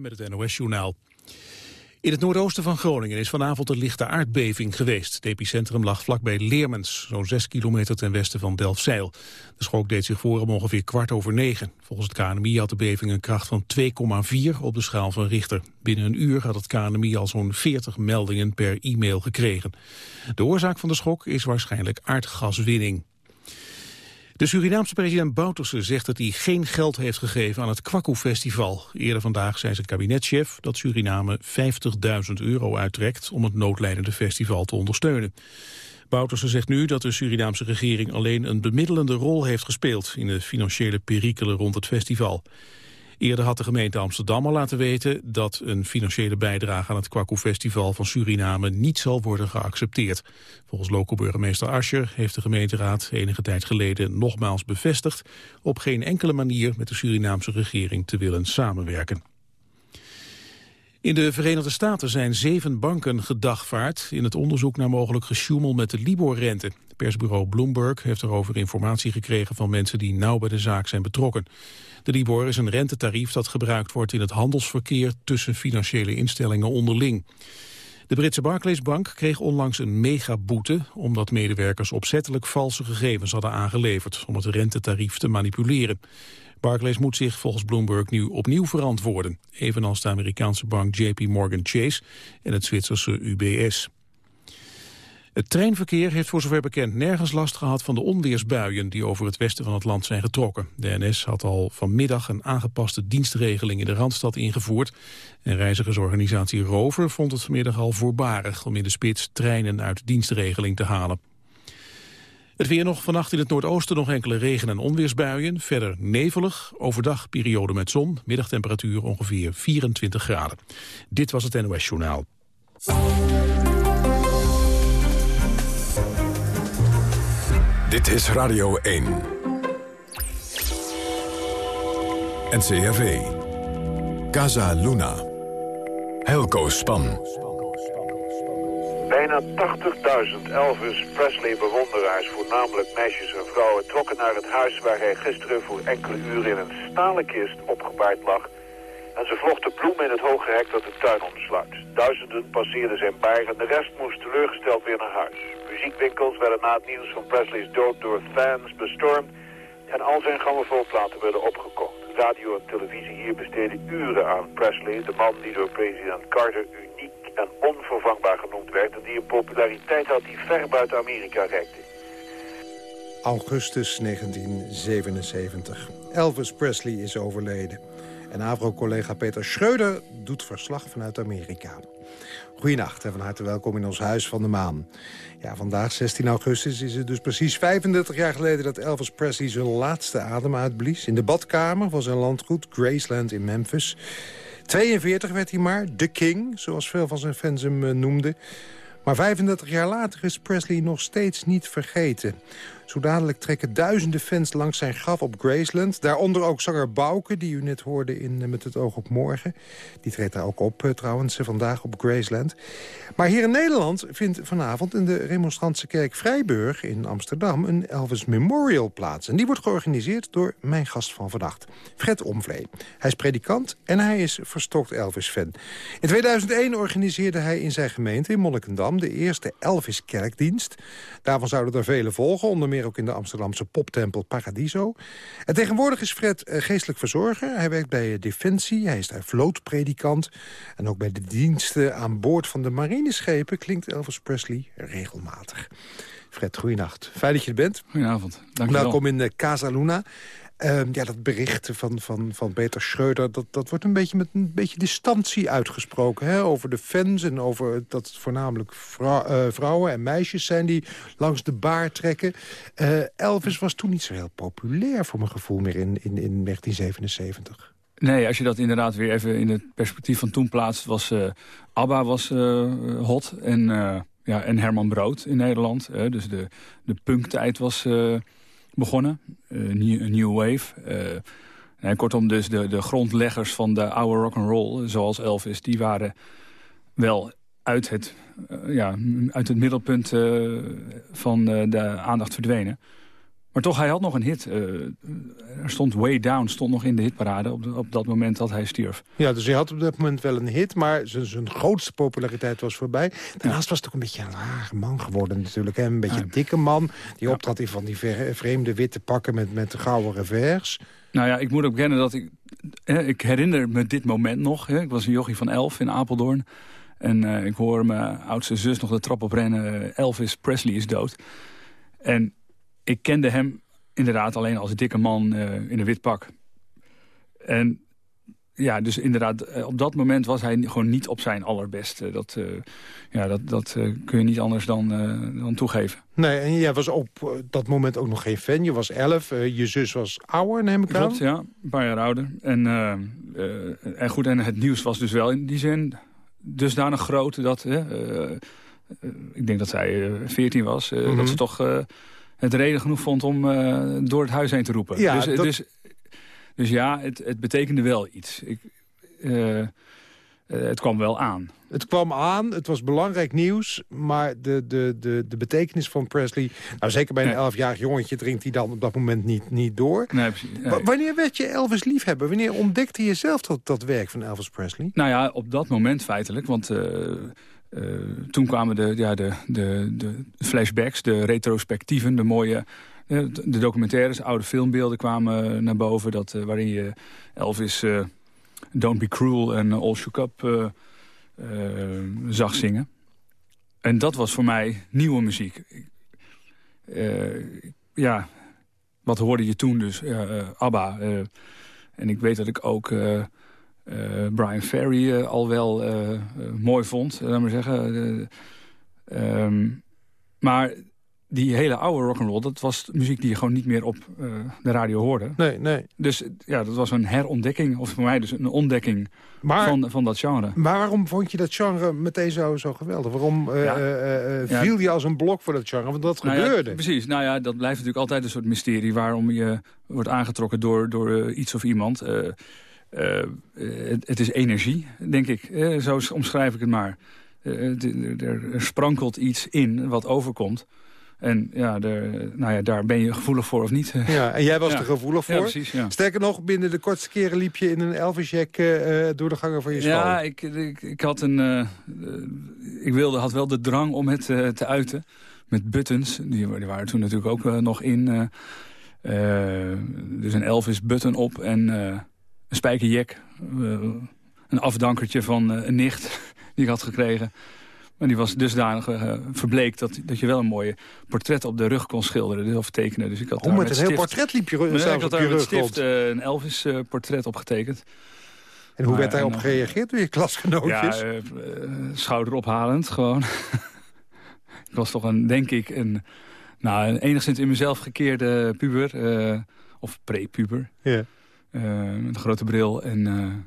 Met het NOS-journaal. In het noordoosten van Groningen is vanavond een lichte aardbeving geweest. Het epicentrum lag vlakbij Leermens, zo'n 6 kilometer ten westen van Delfzijl. De schok deed zich voor om ongeveer kwart over negen. Volgens het KNMI had de beving een kracht van 2,4 op de schaal van Richter. Binnen een uur had het KNMI al zo'n 40 meldingen per e-mail gekregen. De oorzaak van de schok is waarschijnlijk aardgaswinning. De Surinaamse president Bouterse zegt dat hij geen geld heeft gegeven aan het Kwaku-festival. Eerder vandaag zei zijn kabinetchef dat Suriname 50.000 euro uittrekt om het noodlijdende festival te ondersteunen. Bouterse zegt nu dat de Surinaamse regering alleen een bemiddelende rol heeft gespeeld in de financiële perikelen rond het festival. Eerder had de gemeente Amsterdam al laten weten dat een financiële bijdrage aan het Kwaku Festival van Suriname niet zal worden geaccepteerd. Volgens loco-burgemeester Ascher heeft de gemeenteraad enige tijd geleden nogmaals bevestigd op geen enkele manier met de Surinaamse regering te willen samenwerken. In de Verenigde Staten zijn zeven banken gedagvaard in het onderzoek naar mogelijk gesjoemel met de Libor-rente. Persbureau Bloomberg heeft erover informatie gekregen van mensen die nauw bij de zaak zijn betrokken. De Libor is een rentetarief dat gebruikt wordt in het handelsverkeer tussen financiële instellingen onderling. De Britse Barclays Bank kreeg onlangs een megaboete omdat medewerkers opzettelijk valse gegevens hadden aangeleverd om het rentetarief te manipuleren. Barclays moet zich volgens Bloomberg nu opnieuw verantwoorden, evenals de Amerikaanse bank JP Morgan Chase en het Zwitserse UBS. Het treinverkeer heeft voor zover bekend nergens last gehad van de onweersbuien die over het westen van het land zijn getrokken. De NS had al vanmiddag een aangepaste dienstregeling in de Randstad ingevoerd. En reizigersorganisatie Rover vond het vanmiddag al voorbarig om in de spits treinen uit dienstregeling te halen. Het weer nog vannacht in het noordoosten nog enkele regen- en onweersbuien. Verder nevelig, overdag periode met zon, middagtemperatuur ongeveer 24 graden. Dit was het NOS Journaal. Dit is Radio 1. NCRV. Casa Luna. Helco Span. Bijna 80.000 Elvis Presley-bewonderaars, voornamelijk meisjes en vrouwen... trokken naar het huis waar hij gisteren voor enkele uren in een stalen kist opgebaard lag... en ze vlochten bloemen in het hoge hek dat de tuin omsluit. Duizenden passeerden zijn baar en de rest moest teleurgesteld weer naar huis. Muziekwinkels werden na het nieuws van Presley's dood door fans bestormd... en al zijn grammofoonplaten werden opgekocht. Radio en televisie hier besteden uren aan Presley, de man die door president Carter uniek en onvervangbaar genoemd werd... en die een populariteit had die ver buiten Amerika reikte. Augustus 1977. Elvis Presley is overleden. En AVRO-collega Peter Schreuder doet verslag vanuit Amerika. Goedenacht en van harte welkom in ons Huis van de Maan. Ja, vandaag, 16 augustus, is het dus precies 35 jaar geleden... dat Elvis Presley zijn laatste adem uitblies... in de badkamer van zijn landgoed Graceland in Memphis. 42 werd hij maar, de king, zoals veel van zijn fans hem eh, noemden. Maar 35 jaar later is Presley nog steeds niet vergeten. Zo dadelijk trekken duizenden fans langs zijn graf op Graceland. Daaronder ook zanger Bouke, die u net hoorde in eh, Met het oog op morgen. Die treedt daar ook op eh, trouwens eh, vandaag op Graceland. Maar hier in Nederland vindt vanavond in de Remonstrantse kerk Vrijburg in Amsterdam... een Elvis Memorial plaats. En die wordt georganiseerd door mijn gast van vannacht, Fred Omvlee. Hij is predikant en hij is verstokt Elvis-fan. In 2001 organiseerde hij in zijn gemeente in Monnikendam... de eerste Elvis-kerkdienst. Daarvan zouden er vele volgen, onder meer ook in de Amsterdamse poptempel Paradiso. En tegenwoordig is Fred eh, geestelijk verzorger. Hij werkt bij Defensie, hij is daar vlootpredikant. En ook bij de diensten aan boord van de marineschepen... klinkt Elvis Presley regelmatig. Fred, goeienacht. Fijn dat je er bent. Goedenavond. Dank je Welkom in uh, Casa Luna. Ehm, ja, dat bericht van, van, van Peter Schreuder... Dat, dat wordt een beetje met een beetje distantie uitgesproken... Hè? over de fans en over dat het voornamelijk eh, vrouwen en meisjes zijn... die langs de baar trekken. Uh, Elvis was toen niet zo heel populair voor mijn gevoel meer in, in, in 1977. Nee, als je dat inderdaad weer even in het perspectief van toen plaatst... was uh, ABBA was hot en, ja, en Herman Brood in Nederland. dus de, de punktijd was begonnen. een new, new wave. Uh, kortom, dus de, de grondleggers van de oude rock and roll, zoals Elvis, die waren wel uit het, uh, ja, uit het middelpunt van de aandacht verdwenen. Maar toch, hij had nog een hit. er stond Way Down, stond nog in de hitparade op, op dat moment dat hij stierf. Ja, dus hij had op dat moment wel een hit, maar zijn, zijn grootste populariteit was voorbij. Daarnaast was het ook een beetje een rare man geworden natuurlijk. Hè? Een beetje een dikke man, die optrad in van die vreemde witte pakken met, met de gouden revers. Nou ja, ik moet ook bekennen dat ik... ik herinner me dit moment nog. Hè. Ik was een jochie van elf in Apeldoorn. En uh, ik hoor mijn oudste zus nog de trap op rennen. Elvis Presley is dood. En ik kende hem inderdaad alleen als dikke man uh, in een wit pak. En ja, dus inderdaad, eh, op dat moment was hij gewoon niet op zijn allerbeste. Dat, uh, ja, dat, dat uh, kun je niet anders dan, dan toegeven. Nee, en jij was op dat moment ook nog geen fan. Je was elf, je zus was ouder, neem ik aan. Klopt, ja. Een paar jaar ouder. En, en goed, en het nieuws was dus wel in die zin dusdanig groot... dat, ik denk dat zij 14 was, mm -hmm. dat mhm. ze toch het reden genoeg vond om door het huis heen te roepen. Ja, dus, dat... dus dus ja, het, het betekende wel iets. Ik, uh, het kwam wel aan. Het kwam aan, het was belangrijk nieuws... maar de, de, de, de betekenis van Presley... nou zeker bij een elfjarig jongetje dringt hij dan op dat moment niet, niet door. Nee, precies, Wanneer werd je Elvis liefhebber? Wanneer ontdekte je zelf dat, dat werk van Elvis Presley? Nou ja, op dat moment feitelijk, want... Uh, toen kwamen de, ja, de, de, de flashbacks, de retrospectieven, de mooie de documentaires, oude filmbeelden kwamen naar boven... Dat, uh, waarin je Elvis Don't Be Cruel en All Shook Up zag zingen. En dat was voor mij nieuwe muziek. ja, wat hoorde je toen dus? ABBA. en ik weet dat ik ook... Brian Ferry al wel mooi vond, laat maar zeggen. Um, maar die hele oude rock'n'roll, dat was muziek die je gewoon niet meer op uh, de radio hoorde. Nee, nee. Dus ja, dat was een herontdekking, of voor mij dus een ontdekking maar, van, van dat genre. Maar waarom vond je dat genre meteen zo, zo geweldig? Waarom uh, ja. uh, viel je als een blok voor dat genre? Want dat nou gebeurde. Ja, precies, nou ja, dat blijft natuurlijk altijd een soort mysterie... waarom je wordt aangetrokken door, door iets of iemand. Het, het, is energie, denk ik. zo omschrijf ik het maar. er sprankelt iets in wat overkomt... En ja, de, nou ja, daar ben je gevoelig voor of niet. Ja, en jij was er gevoelig voor? Ja, precies, ja. Sterker nog, binnen de kortste keren liep je in een Elvisjack uh, door de gangen van je school. Ja, ik, ik, ik had een... Uh, ik wilde, had wel de drang om het uh, te uiten. Met buttons. Die, die waren toen natuurlijk ook nog in. dus een Elvis button op en een spijkerjack. een afdankertje van een nicht die ik had gekregen. Maar die was dusdanig uh, verbleekt dat, dat je wel een mooie portret op de rug kon schilderen dus, of tekenen. Dus ik had oh, met een heel portret liep je, nee, ik had daar met stift uh, een Elvis-portret op getekend. En hoe werd daarop gereageerd door je klasgenootjes? Ja, schouderophalend gewoon. ik was toch een, denk ik, een, nou, een enigszins in mezelf gekeerde puber. of pre-puber. Ja. Met een grote bril. En,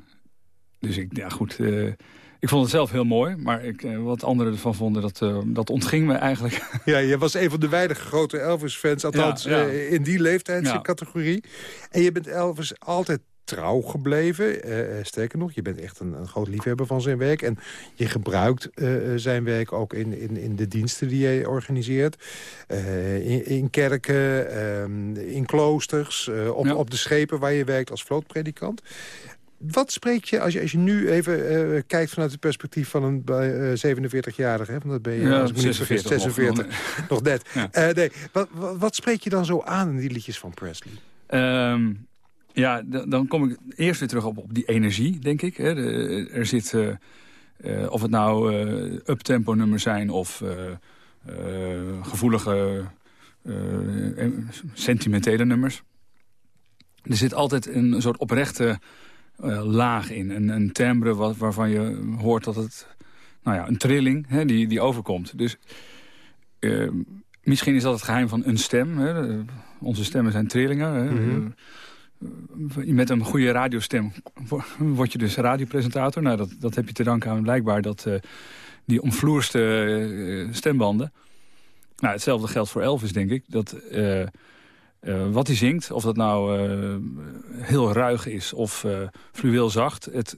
dus ik, ja goed... Ik vond het zelf heel mooi, maar ik, eh, wat anderen ervan vonden, dat, uh, dat ontging me eigenlijk. Ja, je was een van de weinige grote Elvis-fans, althans uh, in die leeftijdscategorie. En je bent Elvis altijd trouw gebleven. sterker nog, je bent echt een, een, groot liefhebber van zijn werk. En je gebruikt zijn werk ook in, in, in de diensten die hij organiseert. In, in, kerken, ehm, in kloosters, op, op de schepen waar je werkt als vlootpredikant. Wat spreek je, als je, als je nu even kijkt vanuit het perspectief van een uh, 47-jarige... want dat ben je ja, als 46, 46 nog, net. Ja. Nee, wat, wat, spreek je dan zo aan in die liedjes van Presley? Um, ja, dan kom ik eerst weer terug op, op die energie, denk ik. Hè. Er zit, uh, of het nou uptempo nummers zijn of gevoelige, sentimentele nummers. Er zit altijd een soort oprechte uh, laag in. Een, een timbre waarvan je hoort dat het... Nou ja, een trilling hè, die, die overkomt. Dus uh, misschien is dat het geheim van een stem. Hè. Onze stemmen zijn trillingen. Hè. -hmm. Met een goede radiostem word je dus radiopresentator. Nou, dat, dat heb je te danken aan blijkbaar dat, uh, die omvloerste stembanden. Nou, hetzelfde geldt voor Elvis, denk ik. Dat uh, wat hij zingt, of dat nou heel ruig is of uh, fluweel zacht, het,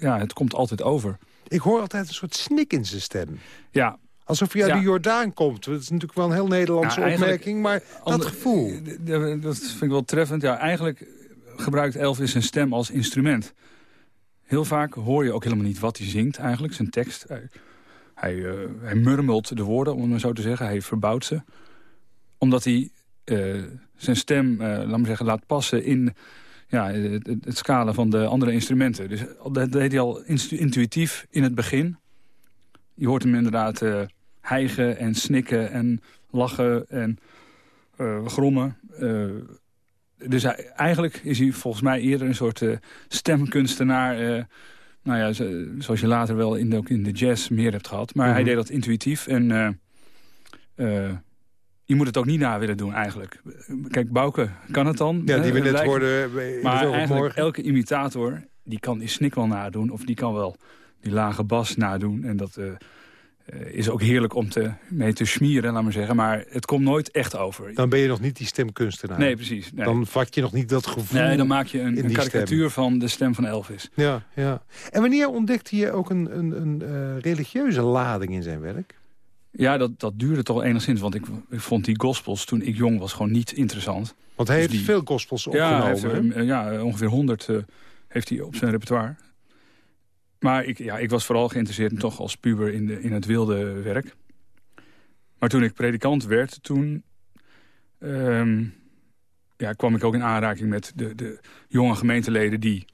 ja, het komt altijd over. Ik hoor altijd een soort snik in zijn stem. Ja, Alsof je uit de Jordaan komt. Dat is natuurlijk wel een heel Nederlandse opmerking, maar dat gevoel. Dat vind ik wel treffend. Ja, eigenlijk gebruikt Elvis zijn stem als instrument. Heel vaak hoor je ook helemaal niet wat hij zingt eigenlijk, zijn tekst. Hij, hij, uh, hij murmelt de woorden, om het maar zo te zeggen. Hij verbouwt ze. Omdat hij uh, zijn stem, uh, laat maar zeggen, laat passen in ja, het, het, scala van de andere instrumenten. Dus dat deed hij al intuïtief in het begin. Je hoort hem inderdaad hijgen en snikken en lachen en grommen dus eigenlijk is hij volgens mij eerder een soort uh, stemkunstenaar... Uh, nou ja, zoals je later wel in de, ook in de jazz meer hebt gehad. Maar hij mhm. deed dat intuïtief en uh, je moet het ook niet na willen doen eigenlijk. Kijk, Bouke kan het dan. Ja, die we net hoorden. Maar eigenlijk morgen. elke imitator die kan die snik wel nadoen... of die kan wel die lage bas nadoen. En dat uh, is ook heerlijk om te, mee te smieren, laat maar zeggen. Maar het komt nooit echt over. Dan ben je nog niet die stemkunstenaar. Nee, precies. Nee. Dan vat je nog niet dat gevoel Nee, dan maak je een, een karikatuur van de stem van Elvis. Ja, ja. En wanneer ontdekte je ook een, een, een uh, religieuze lading in zijn werk? Ja, dat, dat duurde toch enigszins. Want ik, ik, vond die gospels toen ik jong was gewoon niet interessant. Want hij dus heeft veel gospels opgenomen. Ja, ja ongeveer 100 uh, heeft hij op zijn repertoire. Maar ik, ja, ik was vooral geïnteresseerd toch als puber in, de, in het wilde werk. Maar toen ik predikant werd, toen ehm, ja, kwam ik ook in aanraking met de, de jonge gemeenteleden... die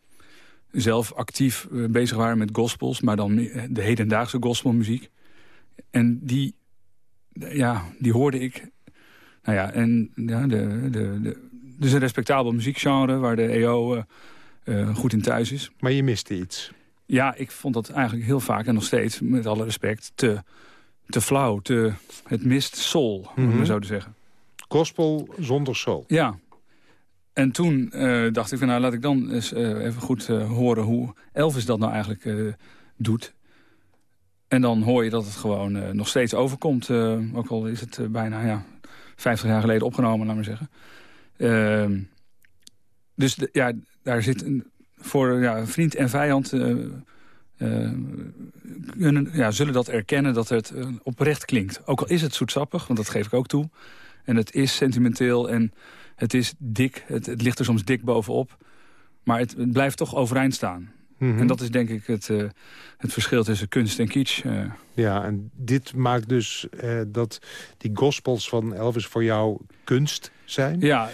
zelf actief eh, bezig waren met gospels, maar dan de hedendaagse gospelmuziek. En die, ja, die hoorde ik. Nou ja, en ja, de, de, de, dus een respectabel muziekgenre waar de EO uh, goed in thuis is. Maar je miste iets. Ja, ik vond dat eigenlijk heel vaak en nog steeds, met alle respect, te, te flauw. Te, het mist soul, mm -hmm. om mhm. zo te zeggen. Gospel zonder soul. Ja. En toen uh, dacht ik, van, nou laat ik dan eens uh, even goed uh, horen hoe Elvis dat nou eigenlijk doet. En dan hoor je dat het gewoon nog steeds overkomt. ook al is het bijna ja, 50 jaar geleden opgenomen, laat maar zeggen. Ehm, dus de, ja, daar zit een, voor ja, vriend en vijand uh, kunnen, ja, zullen dat erkennen dat het uh, oprecht klinkt. Ook al is het zoetsappig, want dat geef ik ook toe. En het is sentimenteel en het is dik. Het, het ligt er soms dik bovenop. Maar het, het blijft toch overeind staan. Mhm. En dat is denk ik het, het verschil tussen kunst en kitsch. Ja, en dit maakt dus dat die gospels van Elvis voor jou kunst zijn? Ja,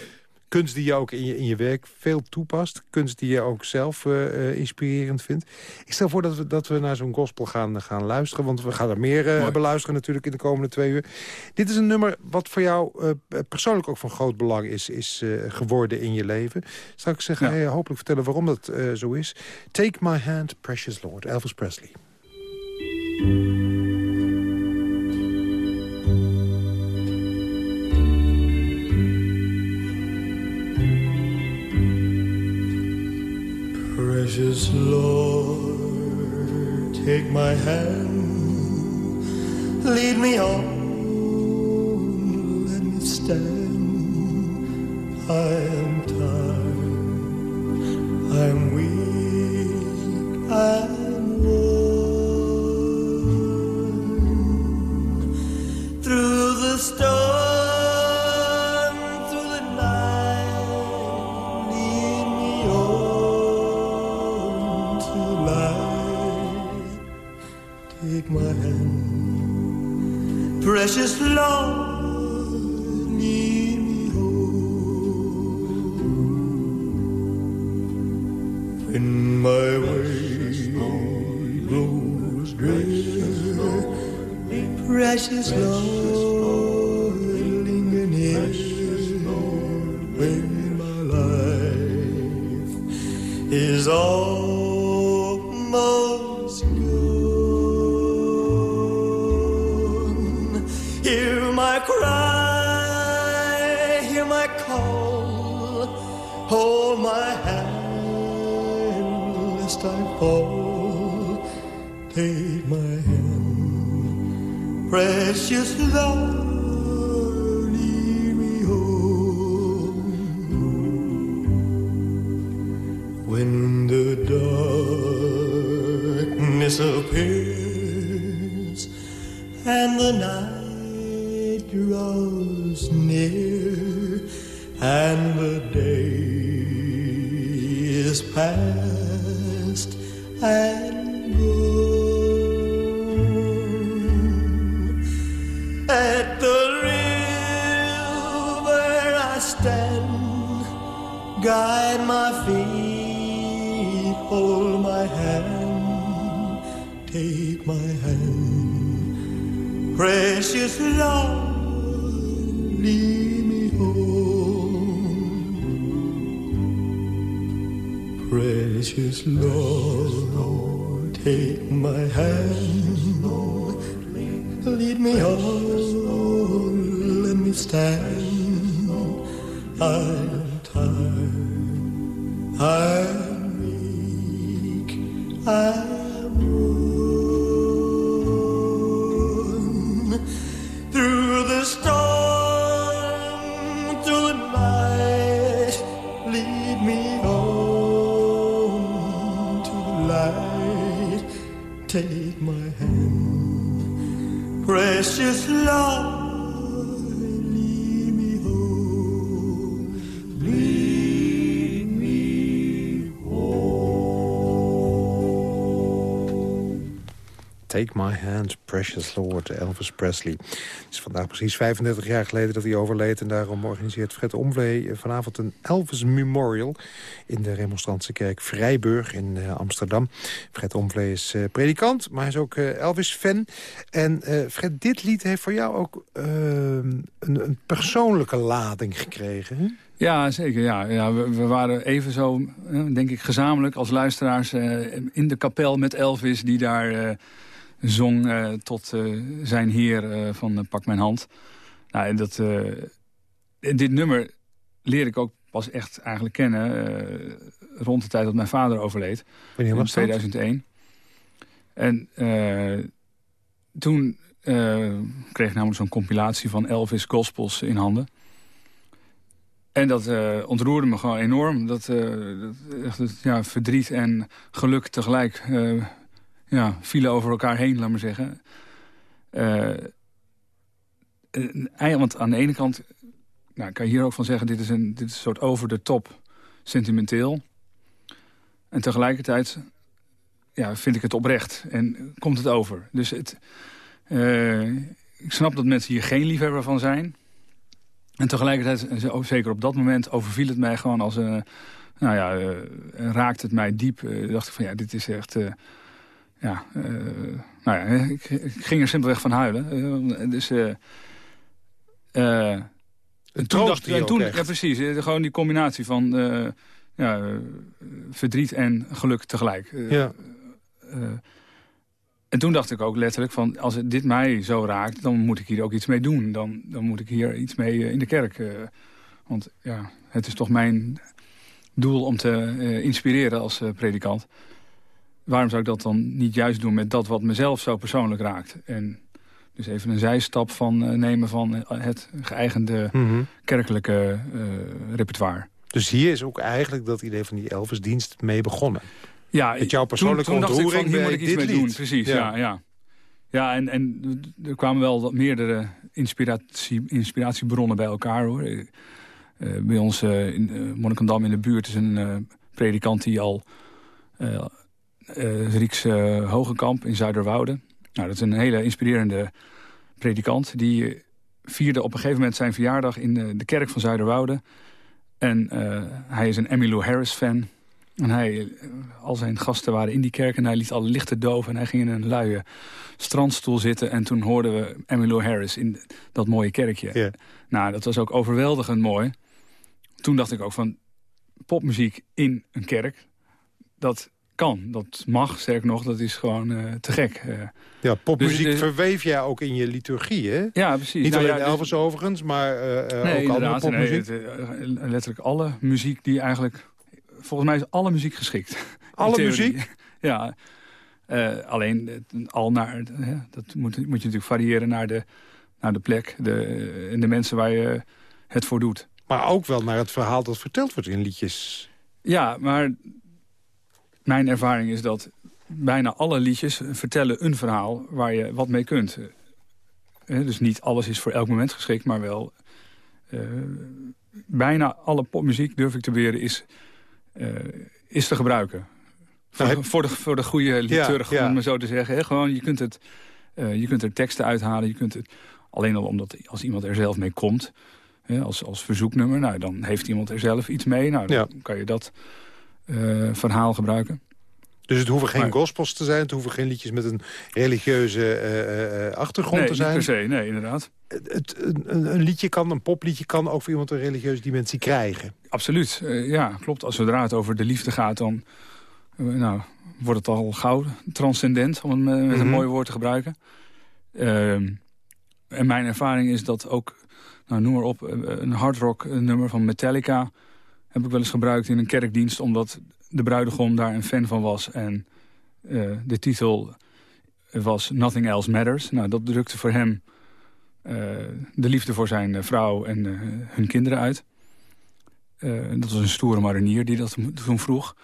kunst die je ook in je, in je werk veel toepast. Kunst die je ook zelf uh, inspirerend vindt. Ik stel voor dat we, dat we naar zo'n gospel gaan, gaan luisteren. Want we gaan er meer uh, beluisteren natuurlijk in de komende twee uur. Dit is een nummer wat voor jou persoonlijk ook van groot belang is, is geworden in je leven. Straks ga je hopelijk vertellen waarom dat zo is. Take my hand, precious Lord, Elvis Presley. My hand, lead me on, is past and gone. At the river I stand, guide my feet, hold my hand, take my hand, precious Lord, Precious Lord, take my hand, lead me on, let me stand. Precious Lord, Elvis Presley. Het is vandaag precies 35 jaar geleden dat hij overleed... en daarom organiseert Fred Omvlee vanavond een Elvis Memorial... in de remonstrantse kerk Vrijburg in eh, Amsterdam. Fred Omvlee is eh, predikant, maar hij is ook eh, Elvis-fan. En Fred, dit lied heeft voor jou ook een, een persoonlijke lading gekregen, hè? Ja, zeker. Ja. Ja, we, waren even zo, denk ik, gezamenlijk als luisteraars... in de kapel met Elvis, die daar zong eh, tot eh, zijn heer eh, van Pak Mijn Hand. Nou, en dat, dit nummer leer ik ook pas echt eigenlijk kennen... rond de tijd dat mijn vader overleed. Wanneer in was dat? 2001. En toen kreeg ik namelijk zo'n compilatie van Elvis Gospels in handen. En dat ontroerde me gewoon enorm. Dat, dat, echt, ja, verdriet en geluk tegelijk ja, vielen over elkaar heen, laat maar zeggen. Eh, want aan de ene kant nou, kan je hier ook van zeggen... dit is een, dit is soort over de top sentimenteel. En tegelijkertijd ja, vind ik het oprecht en komt het over. Dus het, eh, ik snap dat mensen hier geen liefhebber van zijn. En tegelijkertijd, zeker op dat moment, overviel het mij gewoon als een... Nou ja, eh, raakte het mij diep. Eh, dacht ik van ja, dit is echt... ja, eh, nou ja, ik, ik ging er simpelweg van huilen. Dus... eh eh, Een toen troost en toen, ja, precies. eh, Gewoon die combinatie van eh, ja, verdriet en geluk tegelijk. Ja. en toen dacht ik ook letterlijk van... als dit mij zo raakt, dan moet ik hier ook iets mee doen. Dan, dan moet ik hier iets mee in de kerk. want ja, het is toch mijn doel om te inspireren als predikant. Waarom zou ik dat dan niet juist doen met dat wat mezelf zo persoonlijk raakt? En dus even een zijstap van eh, nemen van eh, het geëigende Mhm. kerkelijke eh, repertoire. Dus hier is ook eigenlijk dat idee van die Elvis-dienst mee begonnen. Ja, Met jouw persoonlijke toen ik ontroering van, bij moet ik iets mee doen. Precies, Ja. ja. ja, ja. en, en er kwamen wel wat meerdere inspiratie, inspiratiebronnen bij elkaar. hoor. Bij ons in Monnikendam in de buurt is een predikant die al... eh eh, Rieks eh, Hogekamp in Zuiderwoude. Nou, dat is een hele inspirerende predikant. Die eh, vierde op een gegeven moment zijn verjaardag in de, de kerk van Zuiderwoude. En eh, hij is een Emmylou Harris fan. En hij, eh, al zijn gasten waren in die kerk en hij liet alle lichten doven. En hij ging in een luie strandstoel zitten. En toen hoorden we Emmylou Harris in dat mooie kerkje. Nou, dat was ook overweldigend mooi. Toen dacht ik ook van popmuziek in een kerk. Dat kan, dat mag, sterk nog, dat is gewoon eh, te gek. Eh, Ja, popmuziek Dus- dus- verweef jij ook in je liturgie, hè? ja, precies. Niet Nou alleen ja, dus- Elvis overigens, maar eh, eh, Nee, ook andere. Nee, popmuziek. het, eh, letterlijk alle muziek die eigenlijk... Volgens mij is alle muziek geschikt. Alle muziek? Ja. Eh, alleen, al naar, hè, dat moet, moet je natuurlijk variëren naar de, naar de plek de, en de mensen waar je het voor doet. Maar ook wel naar het verhaal dat verteld wordt in liedjes. Ja, maar mijn ervaring is dat bijna alle liedjes vertellen een verhaal waar je wat mee kunt. Hè? Dus niet alles is voor elk moment geschikt, maar wel... Uh, bijna alle popmuziek, durf ik te beweren, is, uh, is te gebruiken. Voor, nou, voor, de, voor de goede liturg, ja, om het zo te zeggen. Hè? Gewoon, je kunt, het, uh, je kunt er teksten uithalen. Je kunt het, alleen al omdat als iemand er zelf mee komt, hè, als, als verzoeknummer... Nou, dan heeft iemand er zelf iets mee. Nou, dan kan je dat verhaal gebruiken. Dus het hoeven geen gospels te zijn, het hoeven geen liedjes met een religieuze uh, uh, achtergrond te zijn. Nee, per se, nee, inderdaad. Het, een, een, liedje kan, een popliedje kan ook voor iemand een religieuze dimensie krijgen. Absoluut, ja, klopt. Als zodra het over de liefde gaat, dan nou, wordt het al gauw transcendent, om het met een mm mooi woord te gebruiken. Ehm, en mijn ervaring is dat ook, nou, noem maar op, een hardrock nummer van Metallica... heb ik wel eens gebruikt in een kerkdienst, omdat de bruidegom daar een fan van was. En uh, de titel was Nothing Else Matters. Nou, dat drukte voor hem uh, de liefde voor zijn vrouw en hun kinderen uit. dat was een stoere marinier die dat toen vroeg.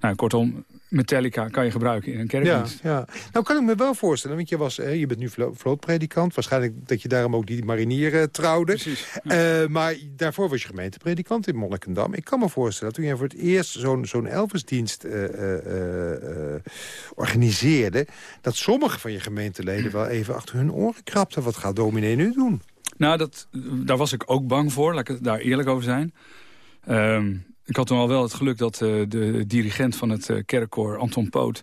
Nou, kortom, Metallica kan je gebruiken in een kerkdienst. Ja, ja. Nou kan ik me wel voorstellen, want je, was, je bent nu vlootpredikant. Waarschijnlijk dat je daarom ook die marinier uh, trouwde. Precies, uh, maar daarvoor was je gemeentepredikant in Monnikendam. Ik kan me voorstellen, toen jij voor het eerst zo'n zo'n Elvisdienst uh, organiseerde... dat sommige van je gemeenteleden wel even achter hun oren krapten. Wat gaat dominee nu doen? Nou, dat, daar was ik ook bang voor, laat ik daar eerlijk over zijn. Um, ik had toen al wel het geluk dat uh, de dirigent van het uh, kerkkoor, Anton Poot...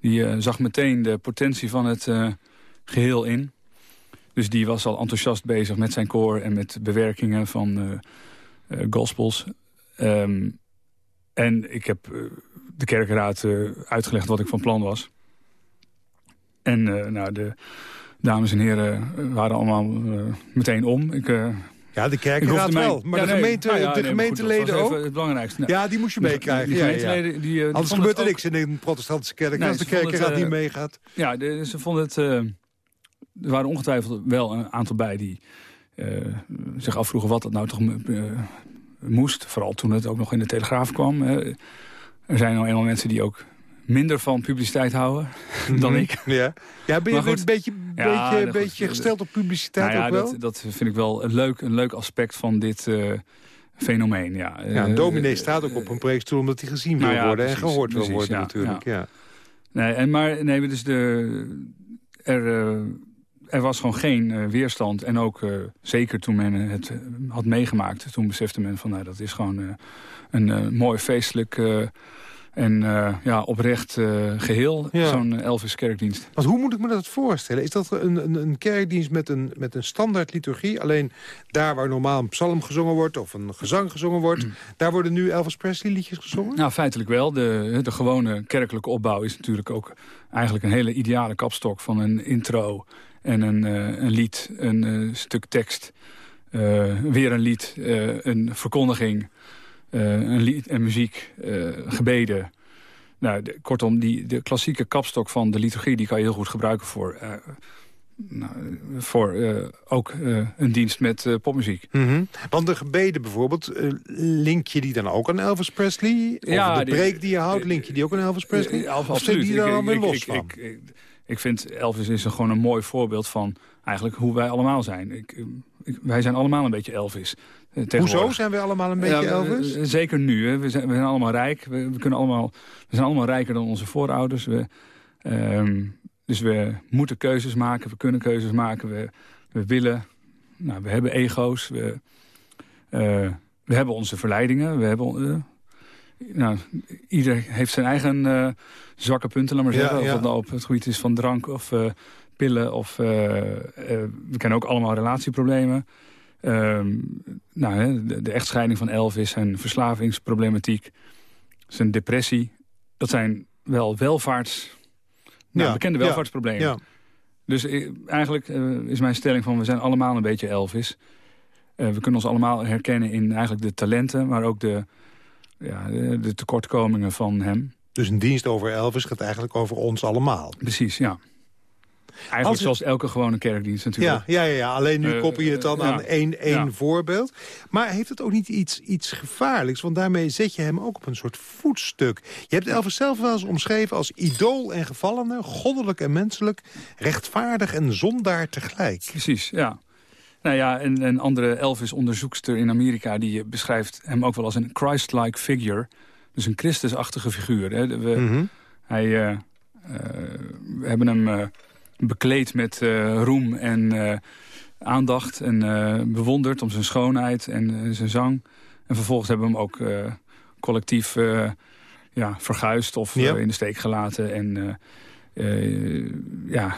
die uh, zag meteen de potentie van het geheel in. Dus die was al enthousiast bezig met zijn koor... en met bewerkingen van gospels. Um, en ik heb de kerkenraad uitgelegd wat ik van plan was. En nou, de dames en heren waren allemaal meteen om. Ik ja, de kerk gaat wel. Maar de, gemeente, nou de gemeenteleden ook? Het belangrijkste. ja, die moest je meekrijgen. Ja. Die, uh, Anders gebeurt er niks in een protestantse kerk als de kerkenraad niet meegaat. Ja, ze vonden het... Uh, er waren ongetwijfeld wel een aantal bij die zich afvroegen wat dat nou toch moest. Vooral toen het ook nog in de Telegraaf kwam. er zijn nou eenmaal mensen die ook minder van publiciteit houden dan mhm. ik. Ja, ja ben je een beetje, beetje, beetje gesteld op publiciteit nou ja, ook wel? Dat, dat vind ik wel een leuk, een leuk aspect van dit uh, fenomeen. Ja. ja, een dominee uh, staat ook op een preekstoel omdat hij gezien wil nou worden en gehoord wil worden natuurlijk. Ja. Nee, en maar nee, dus de, er, er was gewoon geen weerstand. En ook zeker toen men het had meegemaakt, toen besefte men van nou, dat is gewoon een mooi feestelijk en uh, ja, oprecht uh, geheel, zo'n Elvis kerkdienst. Want hoe moet ik me dat voorstellen? Is dat een, een, een, kerkdienst met een, met een standaard liturgie? Alleen daar waar normaal een psalm gezongen wordt of een gezang gezongen wordt... Mm. daar worden nu Elvis Presley liedjes gezongen? Nou, feitelijk wel. De, de gewone kerkelijke opbouw is natuurlijk ook eigenlijk een hele ideale kapstok... van een intro en een, uh, een lied, een stuk tekst, weer een lied, een verkondiging... Uh, een lied en muziek, uh, gebeden. Nou, de, kortom, die, de klassieke kapstok van de liturgie... die kan je heel goed gebruiken voor, uh, nou, voor ook een dienst met popmuziek. Mm -hmm. Want de gebeden bijvoorbeeld, link je die dan ook aan Elvis Presley? Of ja, de preek die je houdt, link je die ook aan Elvis Presley? of absoluut. die daar dan los van? Ik, ik, ik, vind Elvis is een, gewoon een mooi voorbeeld van eigenlijk hoe wij allemaal zijn. Ik, wij zijn allemaal een beetje Elvis. Eh, Hoezo zijn we allemaal een beetje Elvis? Zeker nu. Hè. We, zijn, we zijn allemaal rijk. We, we, kunnen allemaal, we zijn allemaal rijker dan onze voorouders. We, um, dus we moeten keuzes maken. We kunnen keuzes maken. We, we willen... Nou, we hebben ego's. We, uh, we hebben onze verleidingen. We hebben... Uh, nou, ieder heeft zijn eigen uh, zwakke punten, laat maar zeggen. Ja, ja. Of dat nou op het gebied is van drank of pillen. Of, we kennen ook allemaal relatieproblemen. Um, nou, de, de, echtscheiding van Elvis, zijn verslavingsproblematiek, zijn depressie. Dat zijn wel welvaarts, nou, bekende welvaartsproblemen. Ja. Dus eh, eigenlijk uh, is mijn stelling van we zijn allemaal een beetje Elvis. Uh, we kunnen ons allemaal herkennen in eigenlijk de talenten, maar ook de, ja, de, de tekortkomingen van hem. Dus een dienst over Elvis gaat eigenlijk over ons allemaal. Precies, ja. Eigenlijk Als- zoals elke gewone kerkdienst natuurlijk. Ja, ja, ja, ja, alleen nu Eh, koppel je het dan ja. aan één, één voorbeeld. Maar heeft het ook niet iets, iets gevaarlijks? Want daarmee zet je hem ook op een soort voetstuk. Je hebt Elvis zelf wel eens omschreven als idool en gevallene... goddelijk en menselijk, rechtvaardig en zondaar tegelijk. Precies, ja. Nou ja, en een andere Elvis-onderzoekster in Amerika... die beschrijft hem ook wel als een Christ-like figure. Dus een Christusachtige figuur. Hè. We, Mhm. hij, eh, eh, we hebben hem eh, bekleed met eh, roem en eh, aandacht... en eh, bewonderd om zijn schoonheid en zijn zang. En vervolgens hebben we hem ook collectief ja, verguisd of Ja. in de steek gelaten... en ja,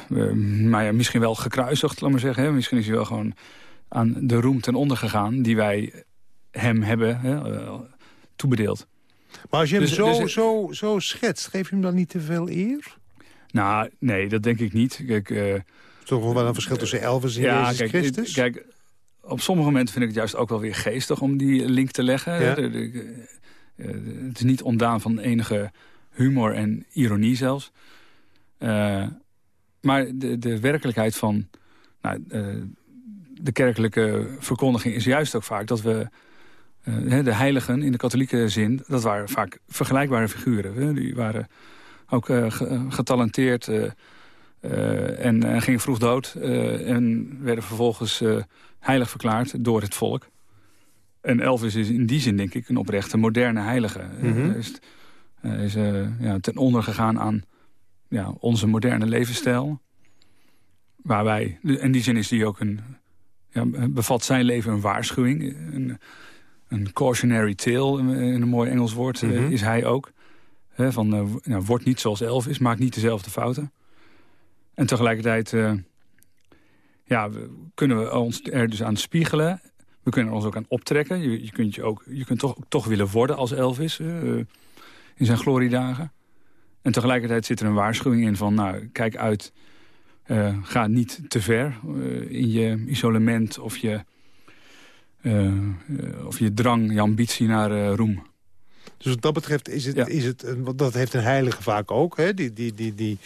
maar ja, misschien wel gekruisigd, laat maar zeggen. Hè. Misschien is hij wel gewoon aan de roem ten onder gegaan... die wij hem hebben hè, toebedeeld. Maar als je hem Dus- zo, dus- zo, zo schetst, geef je hem dan niet te veel eer? Nou, nee, dat denk ik niet. Kijk, eh, Toch wel een verschil tussen Elvis en ja, Jezus kijk, Christus? kijk, op sommige momenten vind ik het juist ook wel weer geestig om die link te leggen. Ja. De- de- eh, het is niet ontdaan van enige humor en ironie zelfs. Eh, maar de, de werkelijkheid van nou, de kerkelijke verkondiging is juist ook vaak dat we... de heiligen in de katholieke zin, dat waren vaak vergelijkbare figuren. Die waren ook eh, ge- getalenteerd eh, eh, en eh, gingen vroeg dood. eh, en werden vervolgens eh, heilig verklaard door het volk. En Elvis is in die zin denk ik een oprechte moderne heilige. Eh. Hij is, eh, ja, ten onder gegaan aan ja, onze moderne levensstijl. Waar wij, in die zin is die ook een, ja, bevat zijn leven een waarschuwing. Een, een cautionary tale, in een mooi Engels woord, eh, Mhm. is hij ook. Van, eh, nou, word niet zoals Elvis, maak niet dezelfde fouten. En tegelijkertijd eh, ja, kunnen we ons er dus aan spiegelen. We kunnen ons ook aan optrekken. Je, kunt, je ook, je kunt toch, toch willen worden als Elvis eh, in zijn gloriedagen. En tegelijkertijd zit er een waarschuwing in van... nou, kijk uit, ga niet te ver in je isolement of je, of je drang, je ambitie naar roem. Dus wat dat betreft is het, Ja. is het een- want dat heeft een heilige vaak ook. Hè? Die, die, die, die,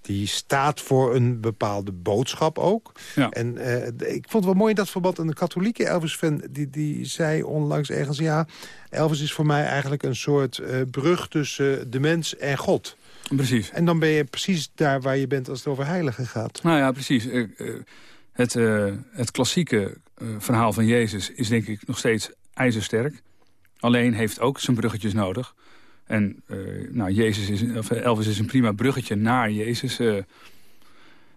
die staat voor een bepaalde boodschap ook. Ja. En eh, ik vond het wel mooi in dat verband. Een katholieke Elvis-fan die, die zei onlangs ergens... ja, Elvis is voor mij eigenlijk een soort eh, brug tussen de mens en God. Precies. En dan ben je precies daar waar je bent als het over heiligen gaat. Nou ja, precies. Eh, eh, Het, eh, het klassieke eh, verhaal van Jezus is denk ik nog steeds ijzersterk. Alleen heeft ook zijn bruggetjes nodig. En eh, nou, Jezus is, of eh, Elvis is een prima bruggetje naar Jezus. eh.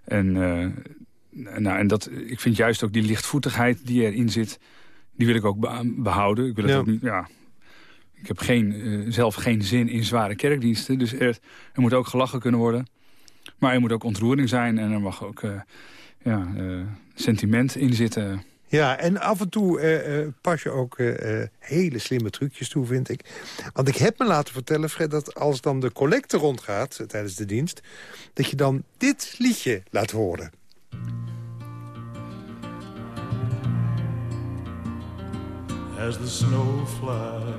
en nou, en dat, ik vind juist ook die lichtvoetigheid die erin zit... die wil ik ook be- behouden. Ik wil het ook niet... Ja, ik heb geen, zelf geen zin in zware kerkdiensten. Dus er, er moet ook gelachen kunnen worden. Maar er moet ook ontroering zijn. En er mag ook ja, sentiment in zitten. Ja, en af en toe eh, pas je ook eh, hele slimme trucjes toe, vind ik. Want ik heb me laten vertellen, Fred, dat als dan de collecte rondgaat tijdens de dienst... dat je dan dit liedje laat horen. as the snow flies.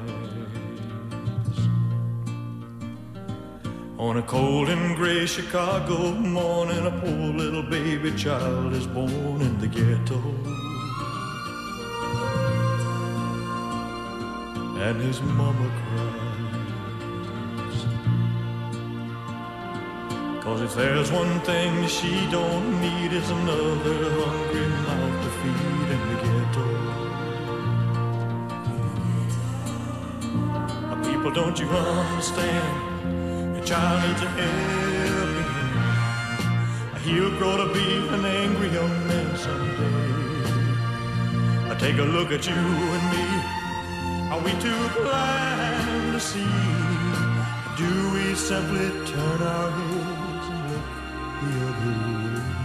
On a cold and gray Chicago morning, a poor little baby child is born in the ghetto. And his mama cries. Cause if there's one thing she don't need, it's another hungry mouth to feed in the ghetto. People, don't you understand? Your child needs a helping hand. He'll grow to be an angry young man someday. Uh, Take a look at you and me. Are we too blind to see? Do we simply turn our heads and look the other way?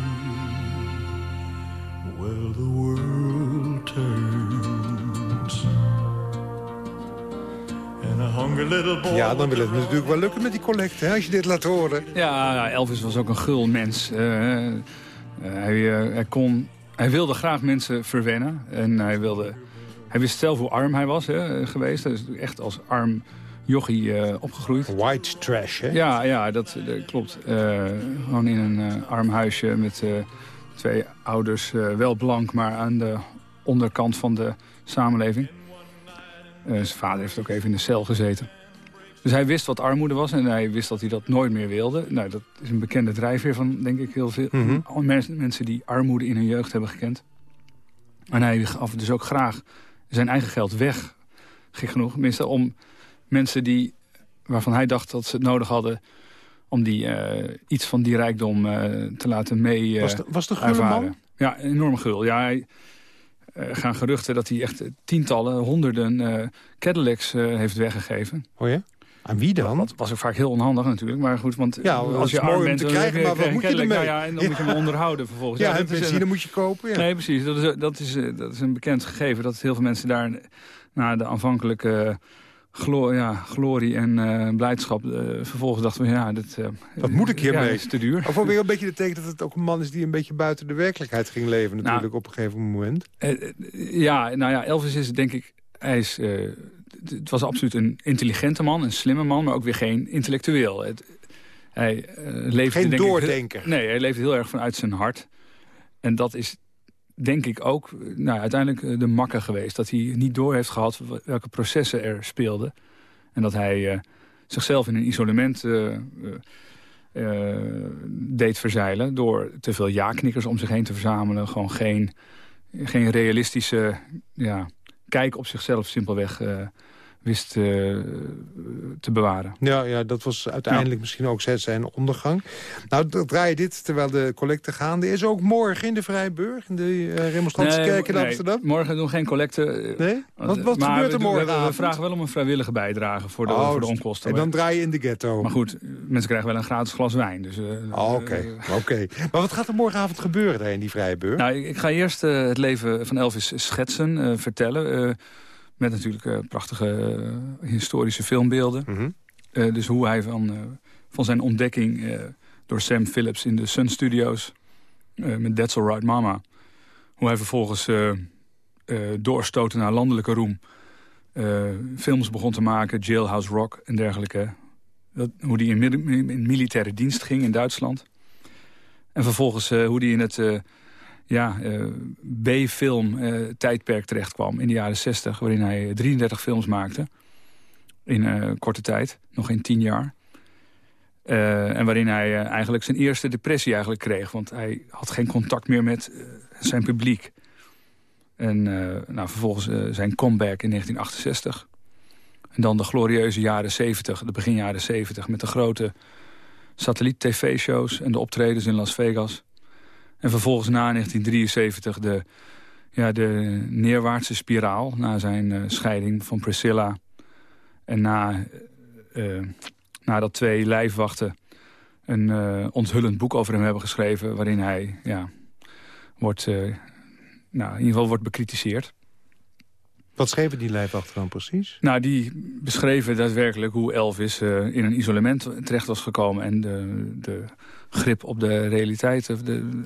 Well, the world turns. And a hungry little boy. Ja, dan wil het natuurlijk wel lukken met die collecte, hè, als je dit laat horen. Ja, Elvis was ook een gul mens. Eh, hij, eh, hij, kon, hij wilde graag mensen verwennen. En hij, wilde, hij wist zelf hoe arm hij was hè, geweest. Hij is echt als arm jochie uh, opgegroeid. White trash, hè? Ja, ja dat, dat klopt. gewoon in een arm huisje met twee ouders. wel blank, maar aan de onderkant van de samenleving. zijn vader heeft ook even in de cel gezeten. Dus hij wist wat armoede was en hij wist dat hij dat nooit meer wilde. Nou, dat is een bekende drijfveer van, denk ik, heel veel mm mensen die armoede in hun jeugd hebben gekend. En hij gaf dus ook graag zijn eigen geld weg, gek genoeg. Tenminste, om mensen die, waarvan hij dacht dat ze het nodig hadden... om die, uh, iets van die rijkdom uh, te laten mee uh, Was de, was de gulle man? Ja, enorm gul. Ja, hij, gaan geruchten dat hij echt tientallen, honderden Cadillacs heeft weggegeven. Oh ja? Aan wie dan? Dat was ook vaak heel onhandig natuurlijk. Maar goed, want ja, als je arm bent... te krijgen, maar wat moet je ermee? Nou ja, en dan moet je hem onderhouden vervolgens. Ja, en benzine moet je kopen. Ja. Nee, precies. Dat is, dat, is, dat is een bekend gegeven. Dat heel veel mensen daar na de aanvankelijke glo ja, glorie en uh, blijdschap uh, vervolgens dachten we, ja, dat, uh, dat moet ik hiermee. Ja, is te duur. Of weer een beetje de teken dat het ook een man is die een beetje buiten de werkelijkheid ging leven natuurlijk nou, op een gegeven moment. ja, nou ja, Elvis is denk ik, hij is het was absoluut een intelligente man, een slimme man, maar ook weer geen intellectueel. Het, hij uh, leefde, geen denk doordenker. Ik, nee, hij leefde heel erg vanuit zijn hart. En dat is denk ik ook nou, uiteindelijk eh, de makker geweest. Dat hij niet door heeft gehad welke processen er speelden. En dat hij uh, zichzelf in een isolement uh, uh, deed verzeilen... door te veel ja-knikkers om zich heen te verzamelen. Gewoon geen, geen realistische ja, kijk op zichzelf simpelweg wist uh, te bewaren. Ja, ja, dat was uiteindelijk misschien ook zijn ondergang. Nou, draai je dit terwijl de collecte gaande is. Ook morgen in de Vrijburg, in de uh, in Amsterdam? morgen doen we geen collecte. Nee? Wat, wat gebeurt er morgen? We, we, vragen wel om een vrijwillige bijdrage voor de, oh, voor de onkosten. En dan draai je in de ghetto. Maar goed, mensen krijgen wel een gratis glas wijn. Dus, oh, Oké, oké. Maar wat gaat er morgenavond gebeuren daar in die Vrijburg? Nou, ik, ik ga eerst het leven van Elvis schetsen, vertellen... Met natuurlijk uh, prachtige uh, historische filmbeelden. Mm -hmm. uh, dus hoe hij van, van zijn ontdekking door Sam Phillips in de Sun Studios... met That's Alright Mama... hoe hij vervolgens doorstoten naar landelijke roem... films begon te maken, Jailhouse Rock en dergelijke. Dat, hoe hij in, in, militaire dienst ging in Duitsland. En vervolgens hoe hij in het uh, B-film uh, tijdperk terecht kwam in de jaren 60... waarin hij 33 films maakte in korte tijd, nog in 10 jaar. en waarin hij eigenlijk zijn eerste depressie eigenlijk kreeg... want hij had geen contact meer met zijn publiek. En nou, vervolgens zijn comeback in 1968... En dan de glorieuze jaren 70, de begin jaren 70... met de grote satelliet-tv-shows en de optredens in Las Vegas. En vervolgens na 1973 de, ja, de neerwaartse spiraal... na zijn uh, scheiding van Priscilla. En na, uh, nadat twee lijfwachten een uh, onthullend boek over hem hebben geschreven... waarin hij ja, wordt, nou, in ieder geval wordt bekritiseerd. Wat schreven die lijfwachten dan precies? Nou, die beschreven daadwerkelijk hoe Elvis in een isolement terecht was gekomen... en de, de grip op de realiteit de,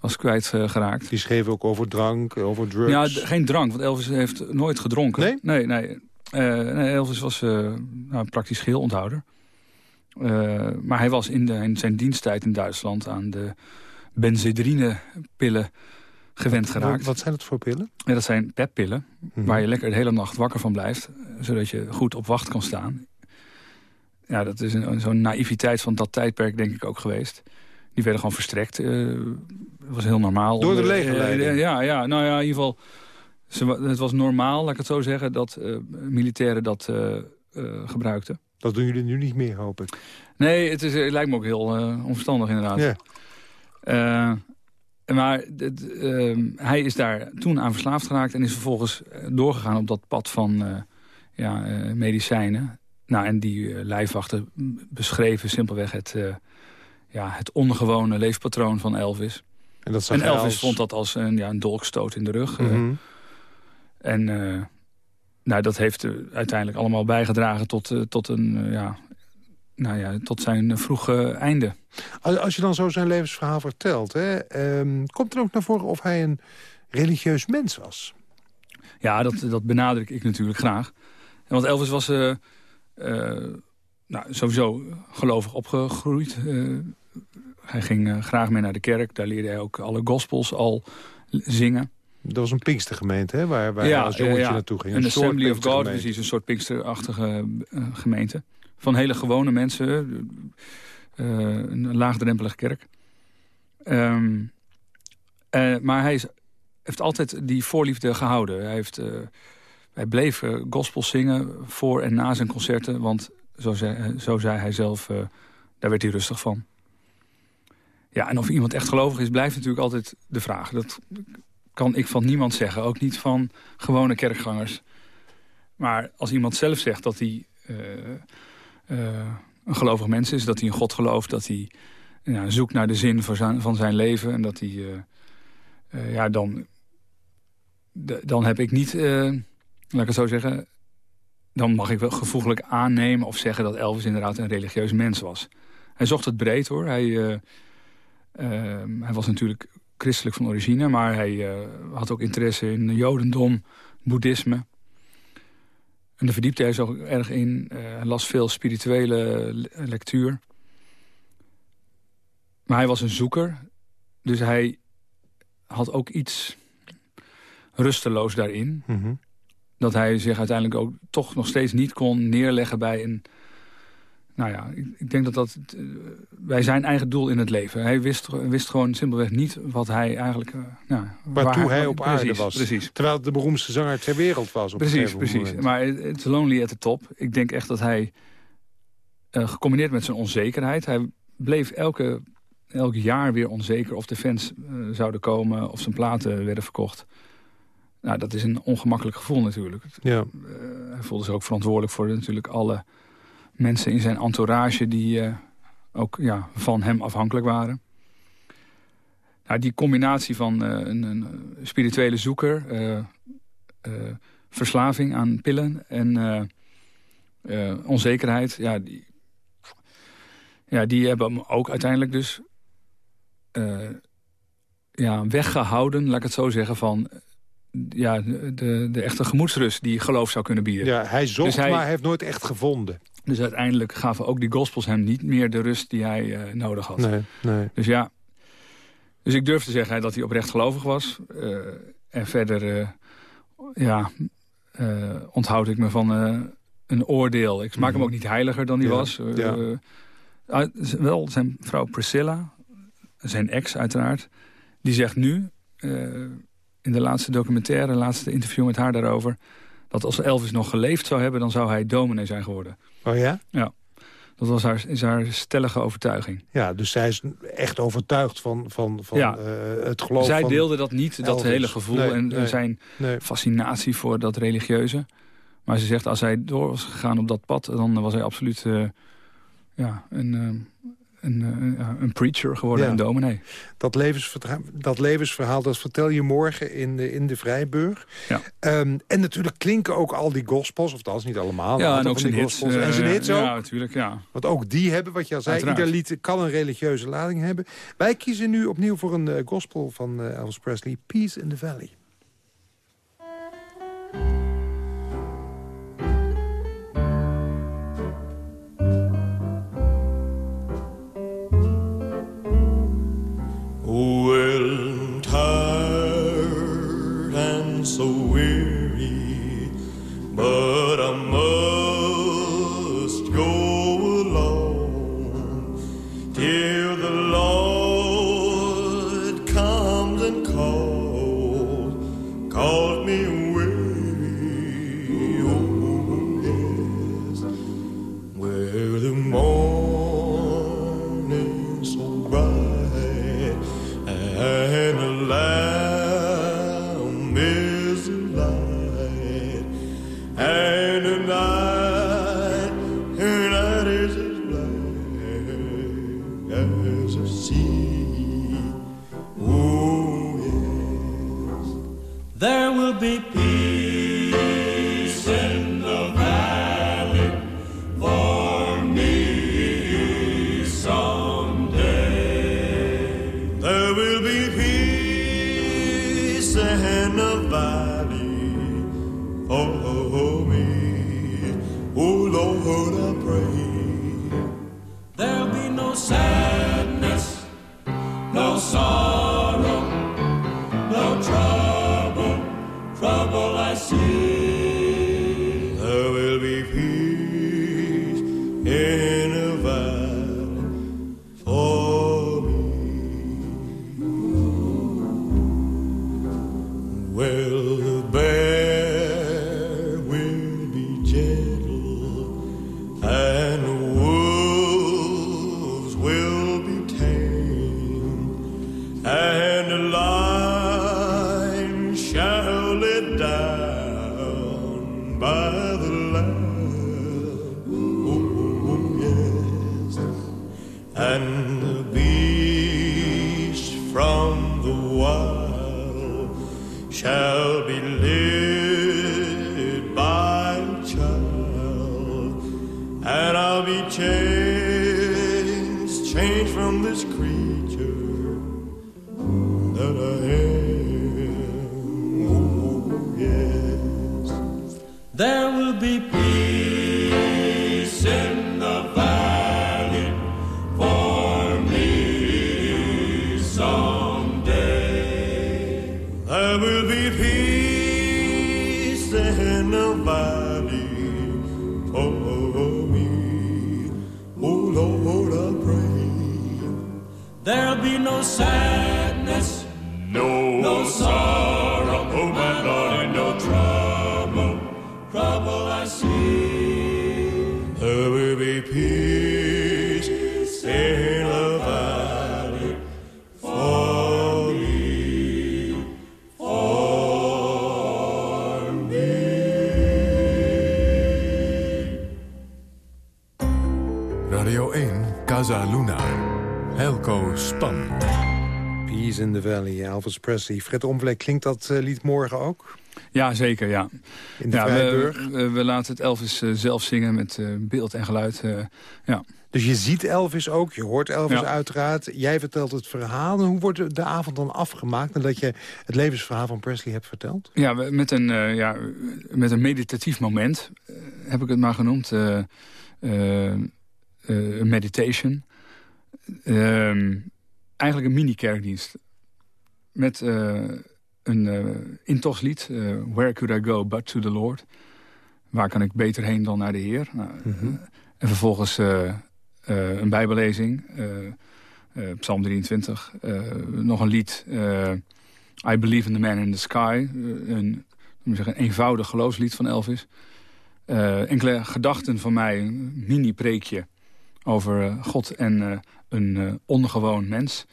was kwijtgeraakt. Die schreven ook over drank, over drugs? Ja, geen drank, want Elvis heeft nooit gedronken. Nee? Nee, nee. Uh, nee Elvis was uh, nou, praktisch geheel onthouder. Uh, maar hij was in, de, in, zijn diensttijd in Duitsland aan de benzedrine-pillen gewend geraakt. Wat, zijn dat voor pillen? Ja, dat zijn peppillen, mm waar je lekker de hele nacht wakker van blijft. Zodat je goed op wacht kan staan ja, dat is zo'n naïviteit van dat tijdperk denk ik ook geweest. Die werden gewoon verstrekt. Uh, was heel normaal. Door de legerleiding? Uh, ja, ja, nou ja, in ieder geval... Ze, het was normaal, laat ik het zo zeggen, dat uh, militairen dat gebruikten. Dat doen jullie nu niet meer, hoop ik. Nee, het, is, het lijkt me ook heel onverstandig inderdaad. Ja. maar ehm, hij is daar toen aan verslaafd geraakt... en is vervolgens doorgegaan op dat pad van ja, medicijnen. Nou, en die uh, lijfwachten beschreven simpelweg het, uh, ja, het ongewone leefpatroon van Elvis. En, dat en Elvis als... vond dat als een, ja, een dolkstoot in de rug. Mm -hmm. en nou, dat heeft uiteindelijk allemaal bijgedragen tot, tot, een, ja, nou ja, tot zijn vroege einde. Als je dan zo zijn levensverhaal vertelt, hè, um, komt er ook naar voren of hij een religieus mens was? Ja, dat, dat benadruk ik natuurlijk graag. Want Elvis was nou, sowieso gelovig opgegroeid. hij ging graag mee naar de kerk. Daar leerde hij ook alle gospels al zingen. Dat was een Pinkstergemeente, hè? Waar, waar ja, als jongetje naartoe ging. Een, een Assembly of God, precies. Een soort Pinksterachtige gemeente. Van hele gewone mensen. Uh, een laagdrempelige kerk. Um, uh, maar hij is, heeft altijd die voorliefde gehouden. Hij, heeft, hij bleef gospel zingen voor en na zijn concerten. Want zo zei, zo zei hij zelf, daar werd hij rustig van. Ja, en of iemand echt gelovig is, blijft natuurlijk altijd de vraag. Dat kan ik van niemand zeggen. Ook niet van gewone kerkgangers. Maar als iemand zelf zegt dat hij uh, uh, een gelovig mens is... dat hij in God gelooft, dat hij ja, zoekt naar de zin van zijn, van zijn leven... en dat hij... Ja, dan, dan heb ik niet... laat ik het zo zeggen... dan mag ik wel gevoeglijk aannemen of zeggen... dat Elvis inderdaad een religieus mens was. Hij zocht het breed, hoor. Hij, hij was natuurlijk christelijk van origine, maar hij uh, had ook interesse in jodendom, boeddhisme. En daar verdiepte hij zo erg in. Hij las veel spirituele lectuur. Maar hij was een zoeker, dus hij had ook iets rusteloos daarin. Mm Dat hij zich uiteindelijk ook toch nog steeds niet kon neerleggen bij een nou ja, ik, ik, denk dat dat uh, bij zijn eigen doel in het leven. Hij wist, wist gewoon simpelweg niet wat hij eigenlijk... Uh, nou, Waartoe hij, hij op aarde was. Precies. Terwijl het de beroemdste zanger ter wereld was. Op precies, precies. Moment. Maar it's lonely at the top. Ik denk echt dat hij, uh, gecombineerd met zijn onzekerheid... hij bleef elke, elk jaar weer onzeker of de fans zouden komen... of zijn platen werden verkocht. Nou, dat is een ongemakkelijk gevoel natuurlijk. Ja. hij voelde zich ook verantwoordelijk voor natuurlijk alle mensen in zijn entourage die uh, ook ja, van hem afhankelijk waren. Nou, die combinatie van uh, een, een, spirituele zoeker, verslaving aan pillen en onzekerheid... Ja, die, ja, die hebben hem ook uiteindelijk dus ja, weggehouden, laat ik het zo zeggen, van ja, de, de echte gemoedsrust die geloof zou kunnen bieden. Ja, hij zocht, dus hij, maar hij heeft nooit echt gevonden. Dus uiteindelijk gaven ook die gospels hem niet meer de rust die hij uh, nodig had. Nee, nee. Dus ja, dus ik durf te zeggen dat hij oprecht gelovig was. Uh, en verder, uh, ja, onthoud ik me van een oordeel. Ik maak hem mhm. ook niet heiliger dan hij ja, was. Ja. wel zijn vrouw Priscilla, zijn ex uiteraard, die zegt nu... in de laatste documentaire, laatste interview met haar daarover dat als Elvis nog geleefd zou hebben... dan zou hij dominee zijn geworden. Oh ja? Ja. Dat was haar, is haar stellige overtuiging. Ja, dus zij is echt overtuigd van, van, van ja. uh, het geloof Zij deelde dat niet, dat hele gevoel en zijn fascinatie voor dat religieuze. Maar ze zegt, als hij door was gegaan op dat pad... dan was hij absoluut uh, ja, een, uh, een, eh, een preacher geworden, een dominee. Dat levensverhaal, dat levensverhaal dat vertel je morgen in de, in de Vrijburg. Ja. Um, en natuurlijk klinken ook al die gospels, of dat is niet allemaal. Ja, en ook zijn hits. Uh, en zijn hits ook. Ja, natuurlijk, ja. Want ook die hebben, wat je al zei, Uiteraard. ieder lied kan een religieuze lading hebben. Wij kiezen nu opnieuw voor een uh, gospel van Elvis Presley, Peace in the Valley. Santa Valley. for oh, oh, oh, me. Oh, Lord, I pray. There'll be no sadness, no sorrow. Be peace for for. Radio 1, Casa Luna. Helco Span. Peace in the Valley, Elvis Presley. Fred Omvleek, klinkt dat eh, lied morgen ook? Ja, zeker, ja. In de ja, we, we, we laten het Elvis eh, zelf zingen met eh, beeld en geluid. eh, ja. Dus je ziet Elvis ook, je hoort Elvis Ja. uiteraard. Jij vertelt het verhaal. En hoe wordt de avond dan afgemaakt nadat je het levensverhaal van Presley hebt verteld? Ja, we- met een, ja, met een meditatief moment, heb ik het maar genoemd. Een meditation. Ehm, eigenlijk een mini-kerkdienst. Met een eh, Where Could I Go But To The Lord. Waar kan ik beter heen dan naar de Heer? Nou, eh, en vervolgens een bijbellezing, Psalm 23. eh, nog een lied, I Believe in the Man in the Sky. een, zeggen, een eenvoudig geloofslied van Elvis. Enkele gedachten van mij, een mini-preekje over God en een ongewoon mens.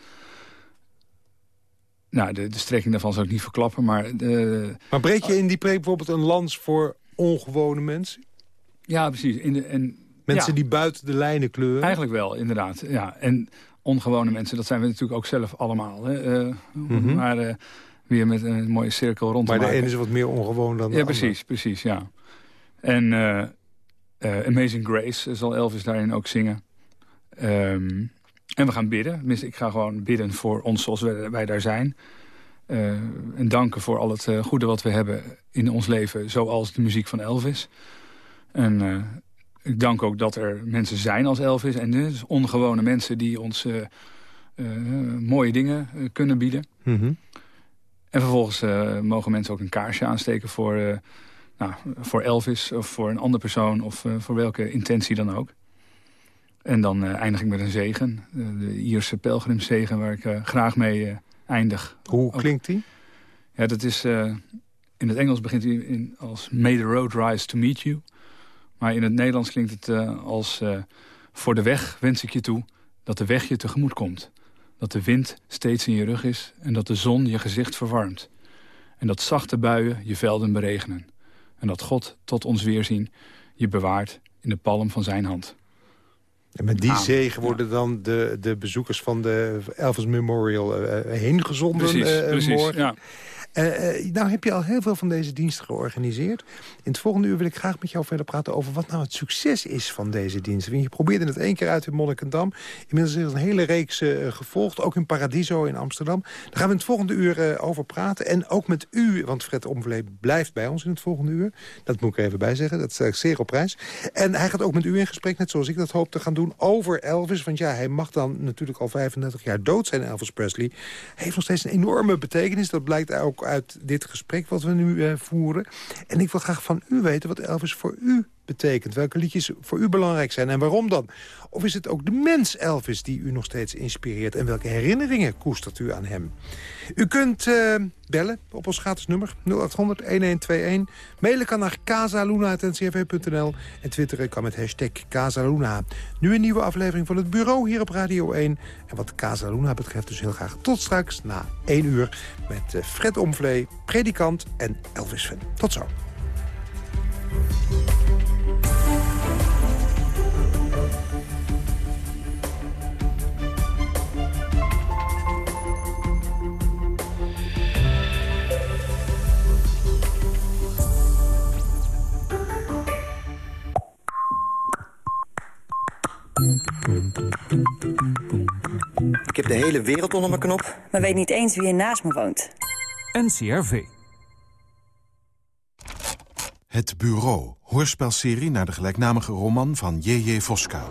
Nou, de, de strekking daarvan zal ik niet verklappen, maar... De, Maar breek je in die preek bijvoorbeeld een lans voor ongewone mensen? ja, precies. In de, en, Mensen ja, die buiten de lijnen kleuren? Eigenlijk wel, inderdaad. Ja, en ongewone mensen, dat zijn we natuurlijk ook zelf allemaal. Hè? Eh, Mhm. Maar eh, weer met een mooie cirkel rond maar de ene is wat meer ongewoon dan de Ja, precies, precies, ja. En eh, eh, Amazing Grace zal Elvis daarin ook zingen. Ehm, en we gaan bidden. Tenminste, ik ga gewoon bidden voor ons zoals wij, wij daar zijn. Eh, en danken voor al het eh, goede wat we hebben in ons leven. Zoals de muziek van Elvis. En eh, ik dank ook dat er mensen zijn als Elvis. En dus ongewone mensen die ons mooie dingen kunnen bieden. Mhm. En vervolgens mogen mensen ook een kaarsje aansteken voor, nou, voor Elvis of voor een andere persoon of voor welke intentie dan ook. En dan eh, eindig ik met een zegen, eh, de Ierse pelgrimszegen waar ik eh, graag mee eindig. Hoe klinkt die? Ja, dat is, in het Engels begint hij in, als May the road rise to meet you. Maar in het Nederlands klinkt het als voor de weg wens ik je toe dat de weg je tegemoet komt. Dat de wind steeds in je rug is en dat de zon je gezicht verwarmt. En dat zachte buien je velden beregenen. En dat God tot ons weerzien je bewaart in de palm van zijn hand. En met die Amen. zegen worden dan de, de bezoekers van de Elvis Memorial eh, heen gezonden Precies, eh, precies. morgen. Ja. Uh, nou heb je al heel veel van deze diensten georganiseerd. In het volgende uur wil ik graag met jou verder praten over wat nou het succes is van deze diensten. Je probeerde het één keer uit in Monnikendam. Inmiddels is er een hele reeks uh, gevolgd, ook in Paradiso in Amsterdam. Daar gaan we in het volgende uur over praten. En ook met u, want Fred Omvlee blijft bij ons in het volgende uur. Dat moet ik even bij zeggen, dat is zeer op prijs. En hij gaat ook met u in gesprek, net zoals ik dat hoop te gaan doen, over Elvis. Want ja, hij mag dan natuurlijk al 35 jaar dood zijn, Elvis Presley. Heeft nog steeds een enorme betekenis. Dat blijkt ook uit dit gesprek wat we nu uh, voeren. En ik wil graag van u weten wat Elvis voor u betekent. Welke liedjes voor u belangrijk zijn en waarom dan? Of is het ook de mens Elvis die u nog steeds inspireert... en welke herinneringen koestert u aan hem? U kunt uh, bellen op ons gratis nummer 0800-1121. Mailen kan naar casaluna.ncrv.nl en twitteren kan met hashtag Casaluna. Nu een nieuwe aflevering van het Bureau hier op Radio 1. En wat Casaluna betreft dus heel graag tot straks na 1 uur... met uh, Fred Omvlee, predikant en Elvis fan. Tot zo. Hele wereld onder mijn knop. Maar weet niet eens wie er naast me woont. NCRV. Het Bureau, hoorspelserie naar de gelijknamige roman van J.J. Voska.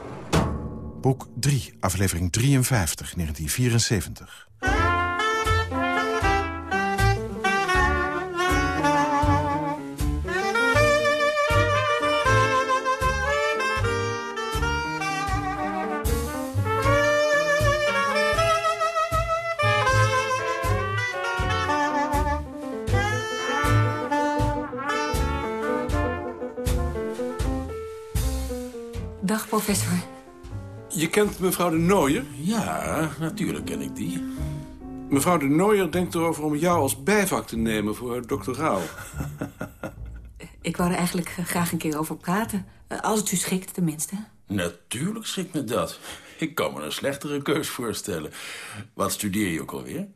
Boek 3, aflevering 53, 1974. Professor. Je kent mevrouw de Nooier? Ja, natuurlijk ken ik die. Mevrouw de Nooier denkt erover om jou als bijvak te nemen voor haar doctoraal. Ik wou er eigenlijk graag een keer over praten. Als het u schikt, tenminste. Natuurlijk schikt me dat. Ik kan me een slechtere keus voorstellen. Wat studeer je ook alweer?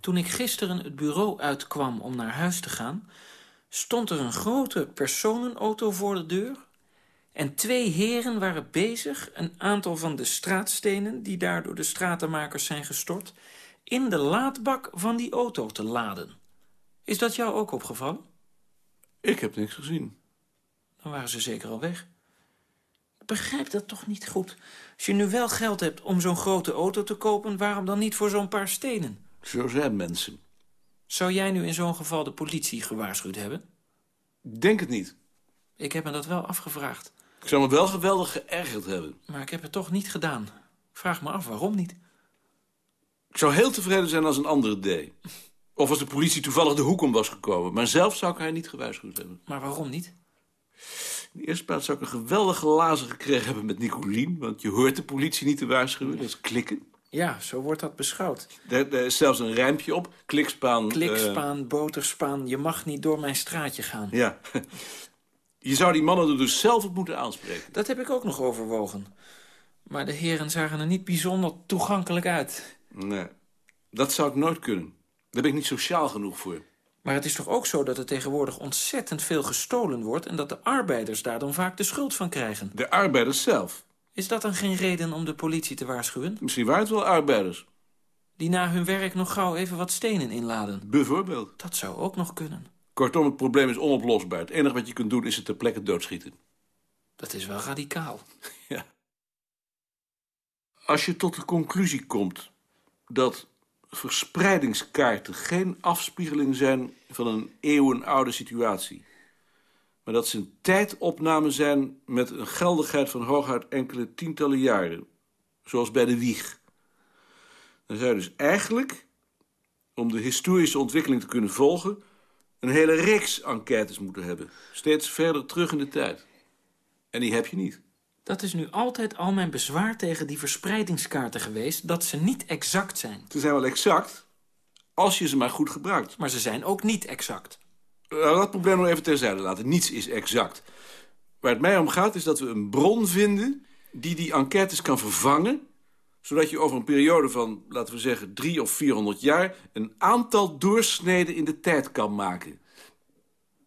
Toen ik gisteren het bureau uitkwam om naar huis te gaan... stond er een grote personenauto voor de deur... en twee heren waren bezig een aantal van de straatstenen... die daar door de stratenmakers zijn gestort... in de laadbak van die auto te laden. Is dat jou ook opgevallen? Ik heb niks gezien. Dan waren ze zeker al weg. Ik begrijp dat toch niet goed. Als je nu wel geld hebt om zo'n grote auto te kopen... waarom dan niet voor zo'n paar stenen? Zo zijn mensen. Zou jij nu in zo'n geval de politie gewaarschuwd hebben? Denk het niet. Ik heb me dat wel afgevraagd. Ik zou me wel geweldig geërgerd hebben. Maar ik heb het toch niet gedaan. Ik vraag me af waarom niet. Ik zou heel tevreden zijn als een andere deed. Of als de politie toevallig de hoek om was gekomen. Maar zelf zou ik haar niet gewaarschuwd hebben. Maar waarom niet? In de eerste plaats zou ik een geweldige lazen gekregen hebben met Nicolien. Want je hoort de politie niet te waarschuwen. Dat is klikken. Ja, zo wordt dat beschouwd. Er, er is zelfs een rijmpje op. Klikspaan. Klikspaan, uh... boterspaan. Je mag niet door mijn straatje gaan. Ja. Je zou die mannen er dus zelf op moeten aanspreken. Dat heb ik ook nog overwogen. Maar de heren zagen er niet bijzonder toegankelijk uit. Nee, dat zou ik nooit kunnen. Daar ben ik niet sociaal genoeg voor. Maar het is toch ook zo dat er tegenwoordig ontzettend veel gestolen wordt... en dat de arbeiders daar dan vaak de schuld van krijgen? De arbeiders zelf? Is dat dan geen reden om de politie te waarschuwen? Misschien waren het wel arbeiders. Die na hun werk nog gauw even wat stenen inladen? Bijvoorbeeld. Dat zou ook nog kunnen. Kortom, het probleem is onoplosbaar. Het enige wat je kunt doen is het ter plekke doodschieten. Dat is wel radicaal. Ja. Als je tot de conclusie komt dat verspreidingskaarten geen afspiegeling zijn van een eeuwenoude situatie. Maar dat ze een tijdopname zijn met een geldigheid van hooguit enkele tientallen jaren. Zoals bij de wieg. Dan zou je dus eigenlijk, om de historische ontwikkeling te kunnen volgen... een hele reeks enquêtes moeten hebben. Steeds verder terug in de tijd. En die heb je niet. Dat is nu altijd al mijn bezwaar tegen die verspreidingskaarten geweest... dat ze niet exact zijn. Ze zijn wel exact, als je ze maar goed gebruikt. Maar ze zijn ook niet exact. Dat probleem nog even terzijde laten. Niets is exact. Waar het mij om gaat is dat we een bron vinden... die die enquêtes kan vervangen... Zodat je over een periode van, laten we zeggen, drie of vierhonderd jaar... een aantal doorsneden in de tijd kan maken.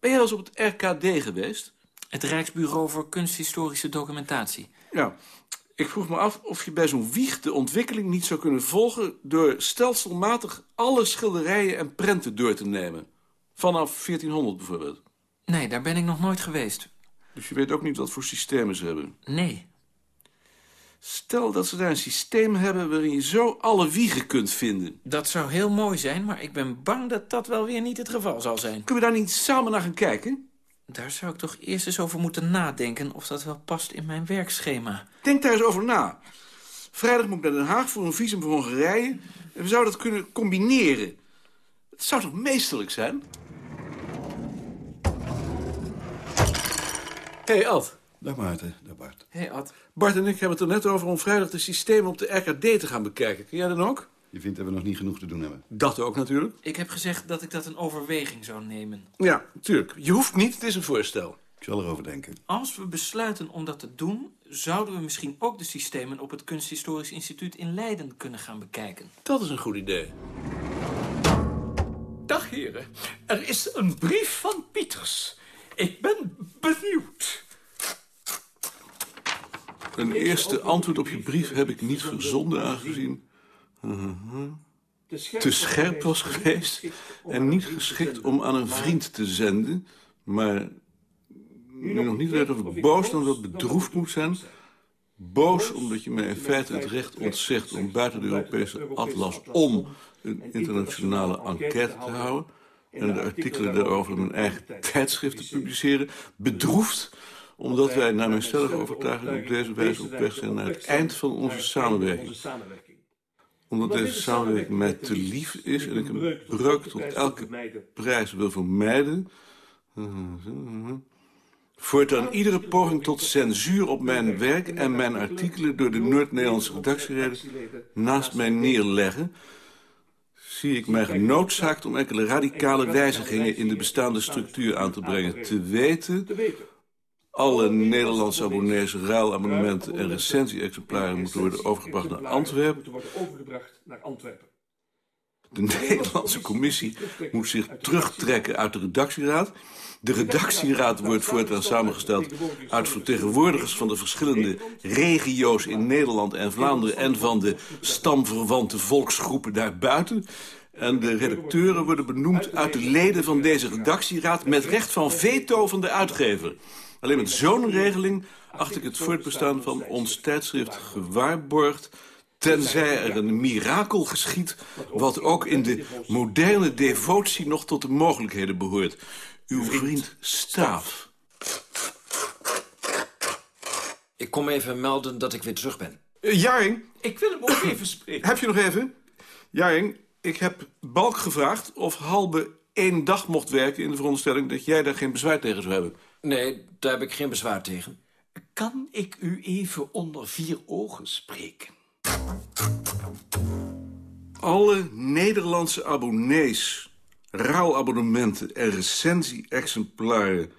Ben jij wel eens op het RKD geweest? Het Rijksbureau voor Kunsthistorische Documentatie. Ja, ik vroeg me af of je bij zo'n wieg de ontwikkeling niet zou kunnen volgen... door stelselmatig alle schilderijen en prenten door te nemen. Vanaf 1400 bijvoorbeeld. Nee, daar ben ik nog nooit geweest. Dus je weet ook niet wat voor systemen ze hebben? Nee. Stel dat ze daar een systeem hebben waarin je zo alle wiegen kunt vinden. Dat zou heel mooi zijn, maar ik ben bang dat dat wel weer niet het geval zal zijn. Kunnen we daar niet samen naar gaan kijken? Daar zou ik toch eerst eens over moeten nadenken of dat wel past in mijn werkschema. Denk daar eens over na. Vrijdag moet ik naar Den Haag voor een visum voor Hongarije. En we zouden dat kunnen combineren. Het zou toch meesterlijk zijn? Hey, Ad. Dag Maarten, dag Bart. Hé, hey, Ad. Bart en ik hebben het er net over om vrijdag de systemen op de RKD te gaan bekijken. Kun jij dan ook? Je vindt dat we nog niet genoeg te doen hebben? Dat ook natuurlijk. Ik heb gezegd dat ik dat een overweging zou nemen. Ja, natuurlijk. Je hoeft niet, het is een voorstel. Ik zal erover denken. Als we besluiten om dat te doen... zouden we misschien ook de systemen op het Kunsthistorisch Instituut in Leiden kunnen gaan bekijken. Dat is een goed idee. Dag heren, er is een brief van Pieters. Ik ben benieuwd. Een eerste antwoord op je brief heb ik niet verzonden aangezien... te scherp was geweest. en niet geschikt om aan een vriend te zenden, maar nu nog niet weet of ik boos dan wel bedroefd moet zijn. Boos omdat je mij in feite het recht ontzegt om buiten de Europese atlas om een internationale enquête te houden en de artikelen daarover in mijn eigen tijdschrift te publiceren. Bedroefd omdat wij naar mijn stellige overtuiging op deze wijze op weg zijn naar het eind van onze samenwerking omdat deze samenwerking mij te lief is en ik een breuk tot elke prijs wil vermijden. Voortaan iedere poging tot censuur op mijn werk en mijn artikelen door de Noord-Nederlandse redactieleden naast mij neerleggen, zie ik mij genoodzaakt om enkele radicale wijzigingen in de bestaande structuur aan te brengen. Te weten alle Nederlandse abonnees, ruilabonnementen en recensie-exemplaren moeten worden overgebracht naar Antwerpen. De Nederlandse commissie moet zich terugtrekken uit de redactieraad. De redactieraad wordt voortaan samengesteld uit vertegenwoordigers van de verschillende regio's in Nederland en Vlaanderen en van de stamverwante volksgroepen daarbuiten. En de redacteuren worden benoemd uit de leden van deze redactieraad met recht van veto van de uitgever. Alleen met zo'n regeling acht ik het voortbestaan van ons tijdschrift gewaarborgd... tenzij er een mirakel geschiet... wat ook in de moderne devotie nog tot de mogelijkheden behoort. Uw vriend Staaf. Ik kom even melden dat ik weer terug ben. Uh, Jaring? Ik wil hem ook even spreken. Heb je nog even? Jaring, ik heb Balk gevraagd of Halbe één dag mocht werken... in de veronderstelling dat jij daar geen bezwaar tegen zou hebben. Nee, daar heb ik geen bezwaar tegen. Kan ik u even onder vier ogen spreken? Alle Nederlandse abonnees, ruilabonnementen en recensie-exemplaren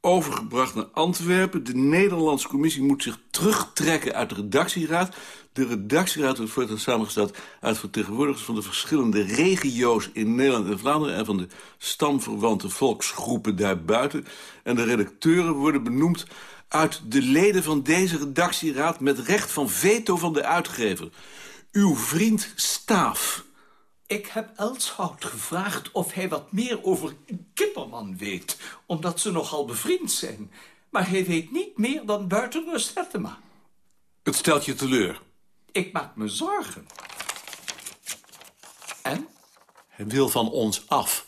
overgebracht naar Antwerpen. De Nederlandse commissie moet zich terugtrekken uit de redactieraad. De redactieraad wordt voortaan samengesteld uit vertegenwoordigers van de verschillende regio's in Nederland en Vlaanderen en van de stamverwante volksgroepen daarbuiten. En de redacteuren worden benoemd uit de leden van deze redactieraad met recht van veto van de uitgever. Uw vriend Staaf. Ik heb Elshout gevraagd of hij wat meer over Kipperman weet, omdat ze nogal bevriend zijn. Maar hij weet niet meer dan Buitenrust Hettema. Het stelt je teleur. Ik maak me zorgen. En? Hij wil van ons af.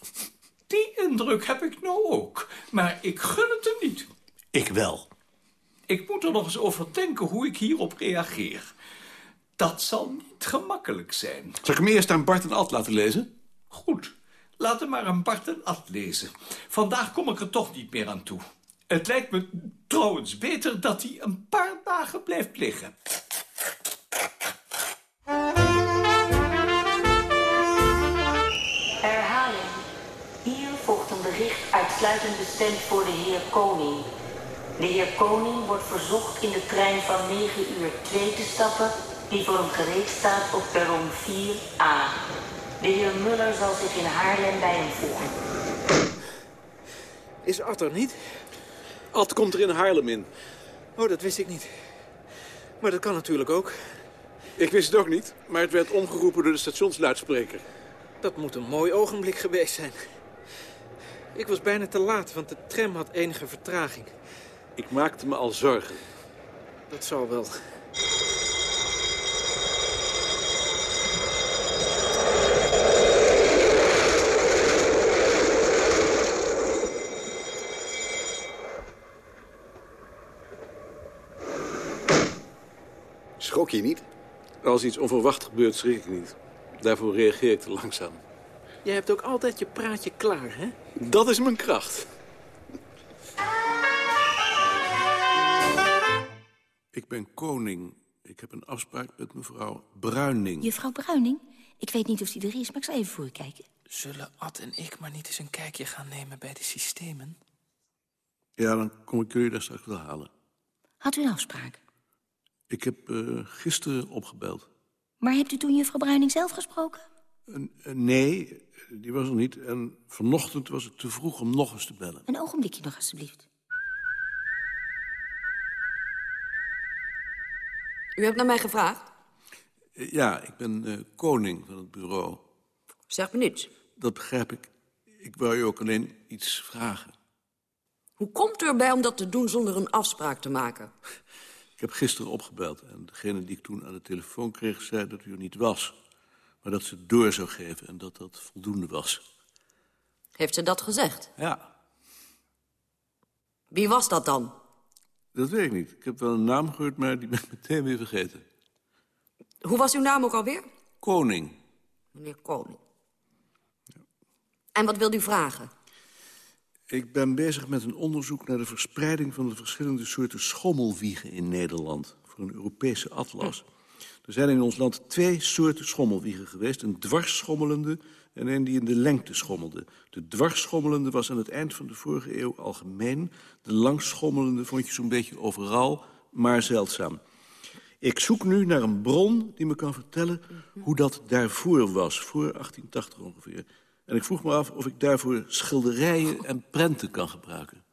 Die indruk heb ik nou ook. Maar ik gun het hem niet. Ik wel. Ik moet er nog eens over denken hoe ik hierop reageer. Dat zal niet gemakkelijk zijn. Zal ik hem eerst aan Bart en Ad laten lezen? Goed. Laat hem maar aan Bart en Ad lezen. Vandaag kom ik er toch niet meer aan toe. Het lijkt me trouwens beter dat hij een paar dagen blijft liggen. Herhaling. Hier volgt een bericht uitsluitend bestemd voor de heer Koning. De heer Koning wordt verzocht in de trein van 9 uur 2 te stappen die voor hem gereed staat op perron 4a. De heer Muller zal zich in Haarlem bij hem voegen. Is Ad er niet? Ad komt er in Haarlem in. Oh, dat wist ik niet. Maar dat kan natuurlijk ook. Ik wist het ook niet, maar het werd omgeroepen door de stationsluidspreker. Dat moet een mooi ogenblik geweest zijn. Ik was bijna te laat, want de tram had enige vertraging. Ik maakte me al zorgen. Dat zal wel. Schrok je niet? Als iets onverwacht gebeurt, schrik ik niet. Daarvoor reageer ik te langzaam. Jij hebt ook altijd je praatje klaar, hè? Dat is mijn kracht. Ik ben koning. Ik heb een afspraak met mevrouw Bruining. Juffrouw Bruining? Ik weet niet of die er is, maar ik zal even voor u kijken. Zullen Ad en ik maar niet eens een kijkje gaan nemen bij de systemen? Ja, dan kom ik jullie daar straks wel halen. Had u een afspraak? Ik heb eh, gisteren opgebeld. Maar hebt u toen juffrouw Bruining zelf gesproken? Uh, nee, die was er niet. En vanochtend was het te vroeg om nog eens te bellen. Een ogenblikje nog, alstublieft. U hebt naar mij gevraagd? Uh, ja, ik ben uh, koning van het bureau. Zeg me niets. Dat begrijp ik. Ik wou je ook alleen iets vragen. Hoe komt u erbij om dat te doen zonder een afspraak te maken? Ik heb gisteren opgebeld en degene die ik toen aan de telefoon kreeg... zei dat u er niet was, maar dat ze het door zou geven en dat dat voldoende was. Heeft ze dat gezegd? Ja. Wie was dat dan? Dat weet ik niet. Ik heb wel een naam gehoord, maar die ben ik meteen weer vergeten. Hoe was uw naam ook alweer? Koning. Meneer Koning. Ja. En wat wilt u vragen? Ik ben bezig met een onderzoek naar de verspreiding van de verschillende soorten schommelwiegen in Nederland. Voor een Europese atlas. Er zijn in ons land twee soorten schommelwiegen geweest. Een dwarsschommelende en een die in de lengte schommelde. De dwarsschommelende was aan het eind van de vorige eeuw algemeen. De langschommelende vond je zo'n beetje overal, maar zeldzaam. Ik zoek nu naar een bron die me kan vertellen hoe dat daarvoor was. Voor 1880 ongeveer. En ik vroeg me af of ik daarvoor schilderijen en prenten kan gebruiken.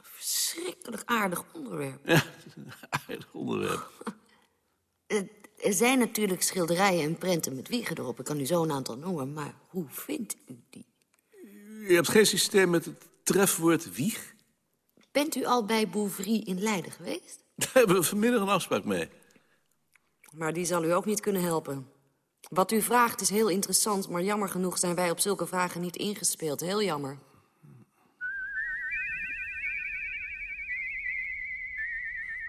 Verschrikkelijk aardig onderwerp. Ja, een aardig onderwerp. Er zijn natuurlijk schilderijen en prenten met wiegen erop. Ik kan u zo een aantal noemen, maar hoe vindt u die? U hebt geen systeem met het trefwoord wieg? Bent u al bij Bouvry in Leiden geweest? Daar hebben we vanmiddag een afspraak mee. Maar die zal u ook niet kunnen helpen. Wat u vraagt is heel interessant, maar jammer genoeg zijn wij op zulke vragen niet ingespeeld. Heel jammer.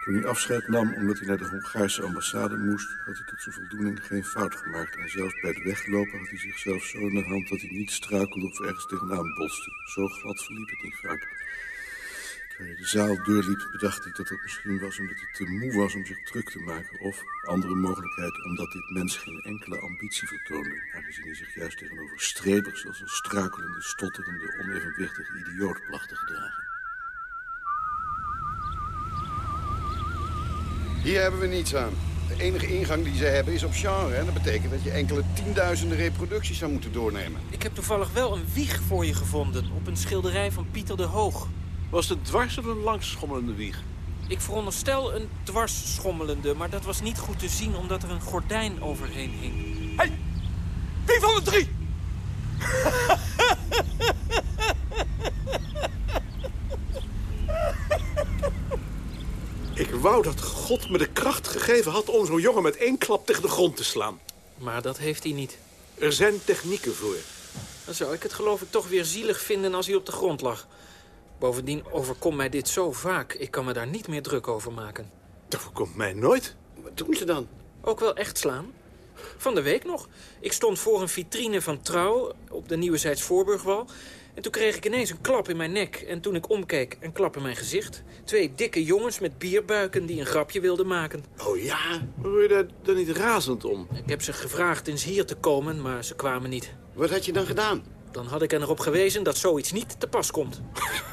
Toen hij afscheid nam omdat hij naar de Hongaarse ambassade moest... had hij tot zijn voldoening geen fout gemaakt. En zelfs bij het weglopen had hij zichzelf zo in de hand... dat hij niet struikelde of ergens tegenaan botste. Zo glad verliep het niet vaak. Toen hij de zaal doorliep, bedacht ik dat dat misschien was... omdat hij te moe was om zich druk te maken. Of, andere mogelijkheid, omdat dit mens geen enkele ambitie vertoonde... aangezien hij zich juist tegenover strebers... als een struikelende, stotterende, onevenwichtige idioot placht te gedragen. Hier hebben we niets aan. De enige ingang die ze hebben is op genre. En dat betekent dat je enkele tienduizenden reproducties zou moeten doornemen. Ik heb toevallig wel een wieg voor je gevonden... op een schilderij van Pieter de Hoog. Was het dwars of een langsschommelende wieg? Ik veronderstel een dwarsschommelende, maar dat was niet goed te zien... omdat er een gordijn overheen hing. Hé, hey, wie van de drie? Ik wou dat God me de kracht gegeven had om zo'n jongen met één klap tegen de grond te slaan. Maar dat heeft hij niet. Er zijn technieken voor. Dan zou ik het geloof ik toch weer zielig vinden als hij op de grond lag. Bovendien overkomt mij dit zo vaak. Ik kan me daar niet meer druk over maken. Dat overkomt mij nooit. Wat doen ze dan? Ook wel echt slaan. Van de week nog. Ik stond voor een vitrine van Trouw op de Nieuwezijds Voorburgwal. En toen kreeg ik ineens een klap in mijn nek. En toen ik omkeek, een klap in mijn gezicht. Twee dikke jongens met bierbuiken die een grapje wilden maken. Oh ja? Word je daar dan niet razend om? Ik heb ze gevraagd eens hier te komen, maar ze kwamen niet. Wat had je dan gedaan? Dan had ik er erop gewezen dat zoiets niet te pas komt.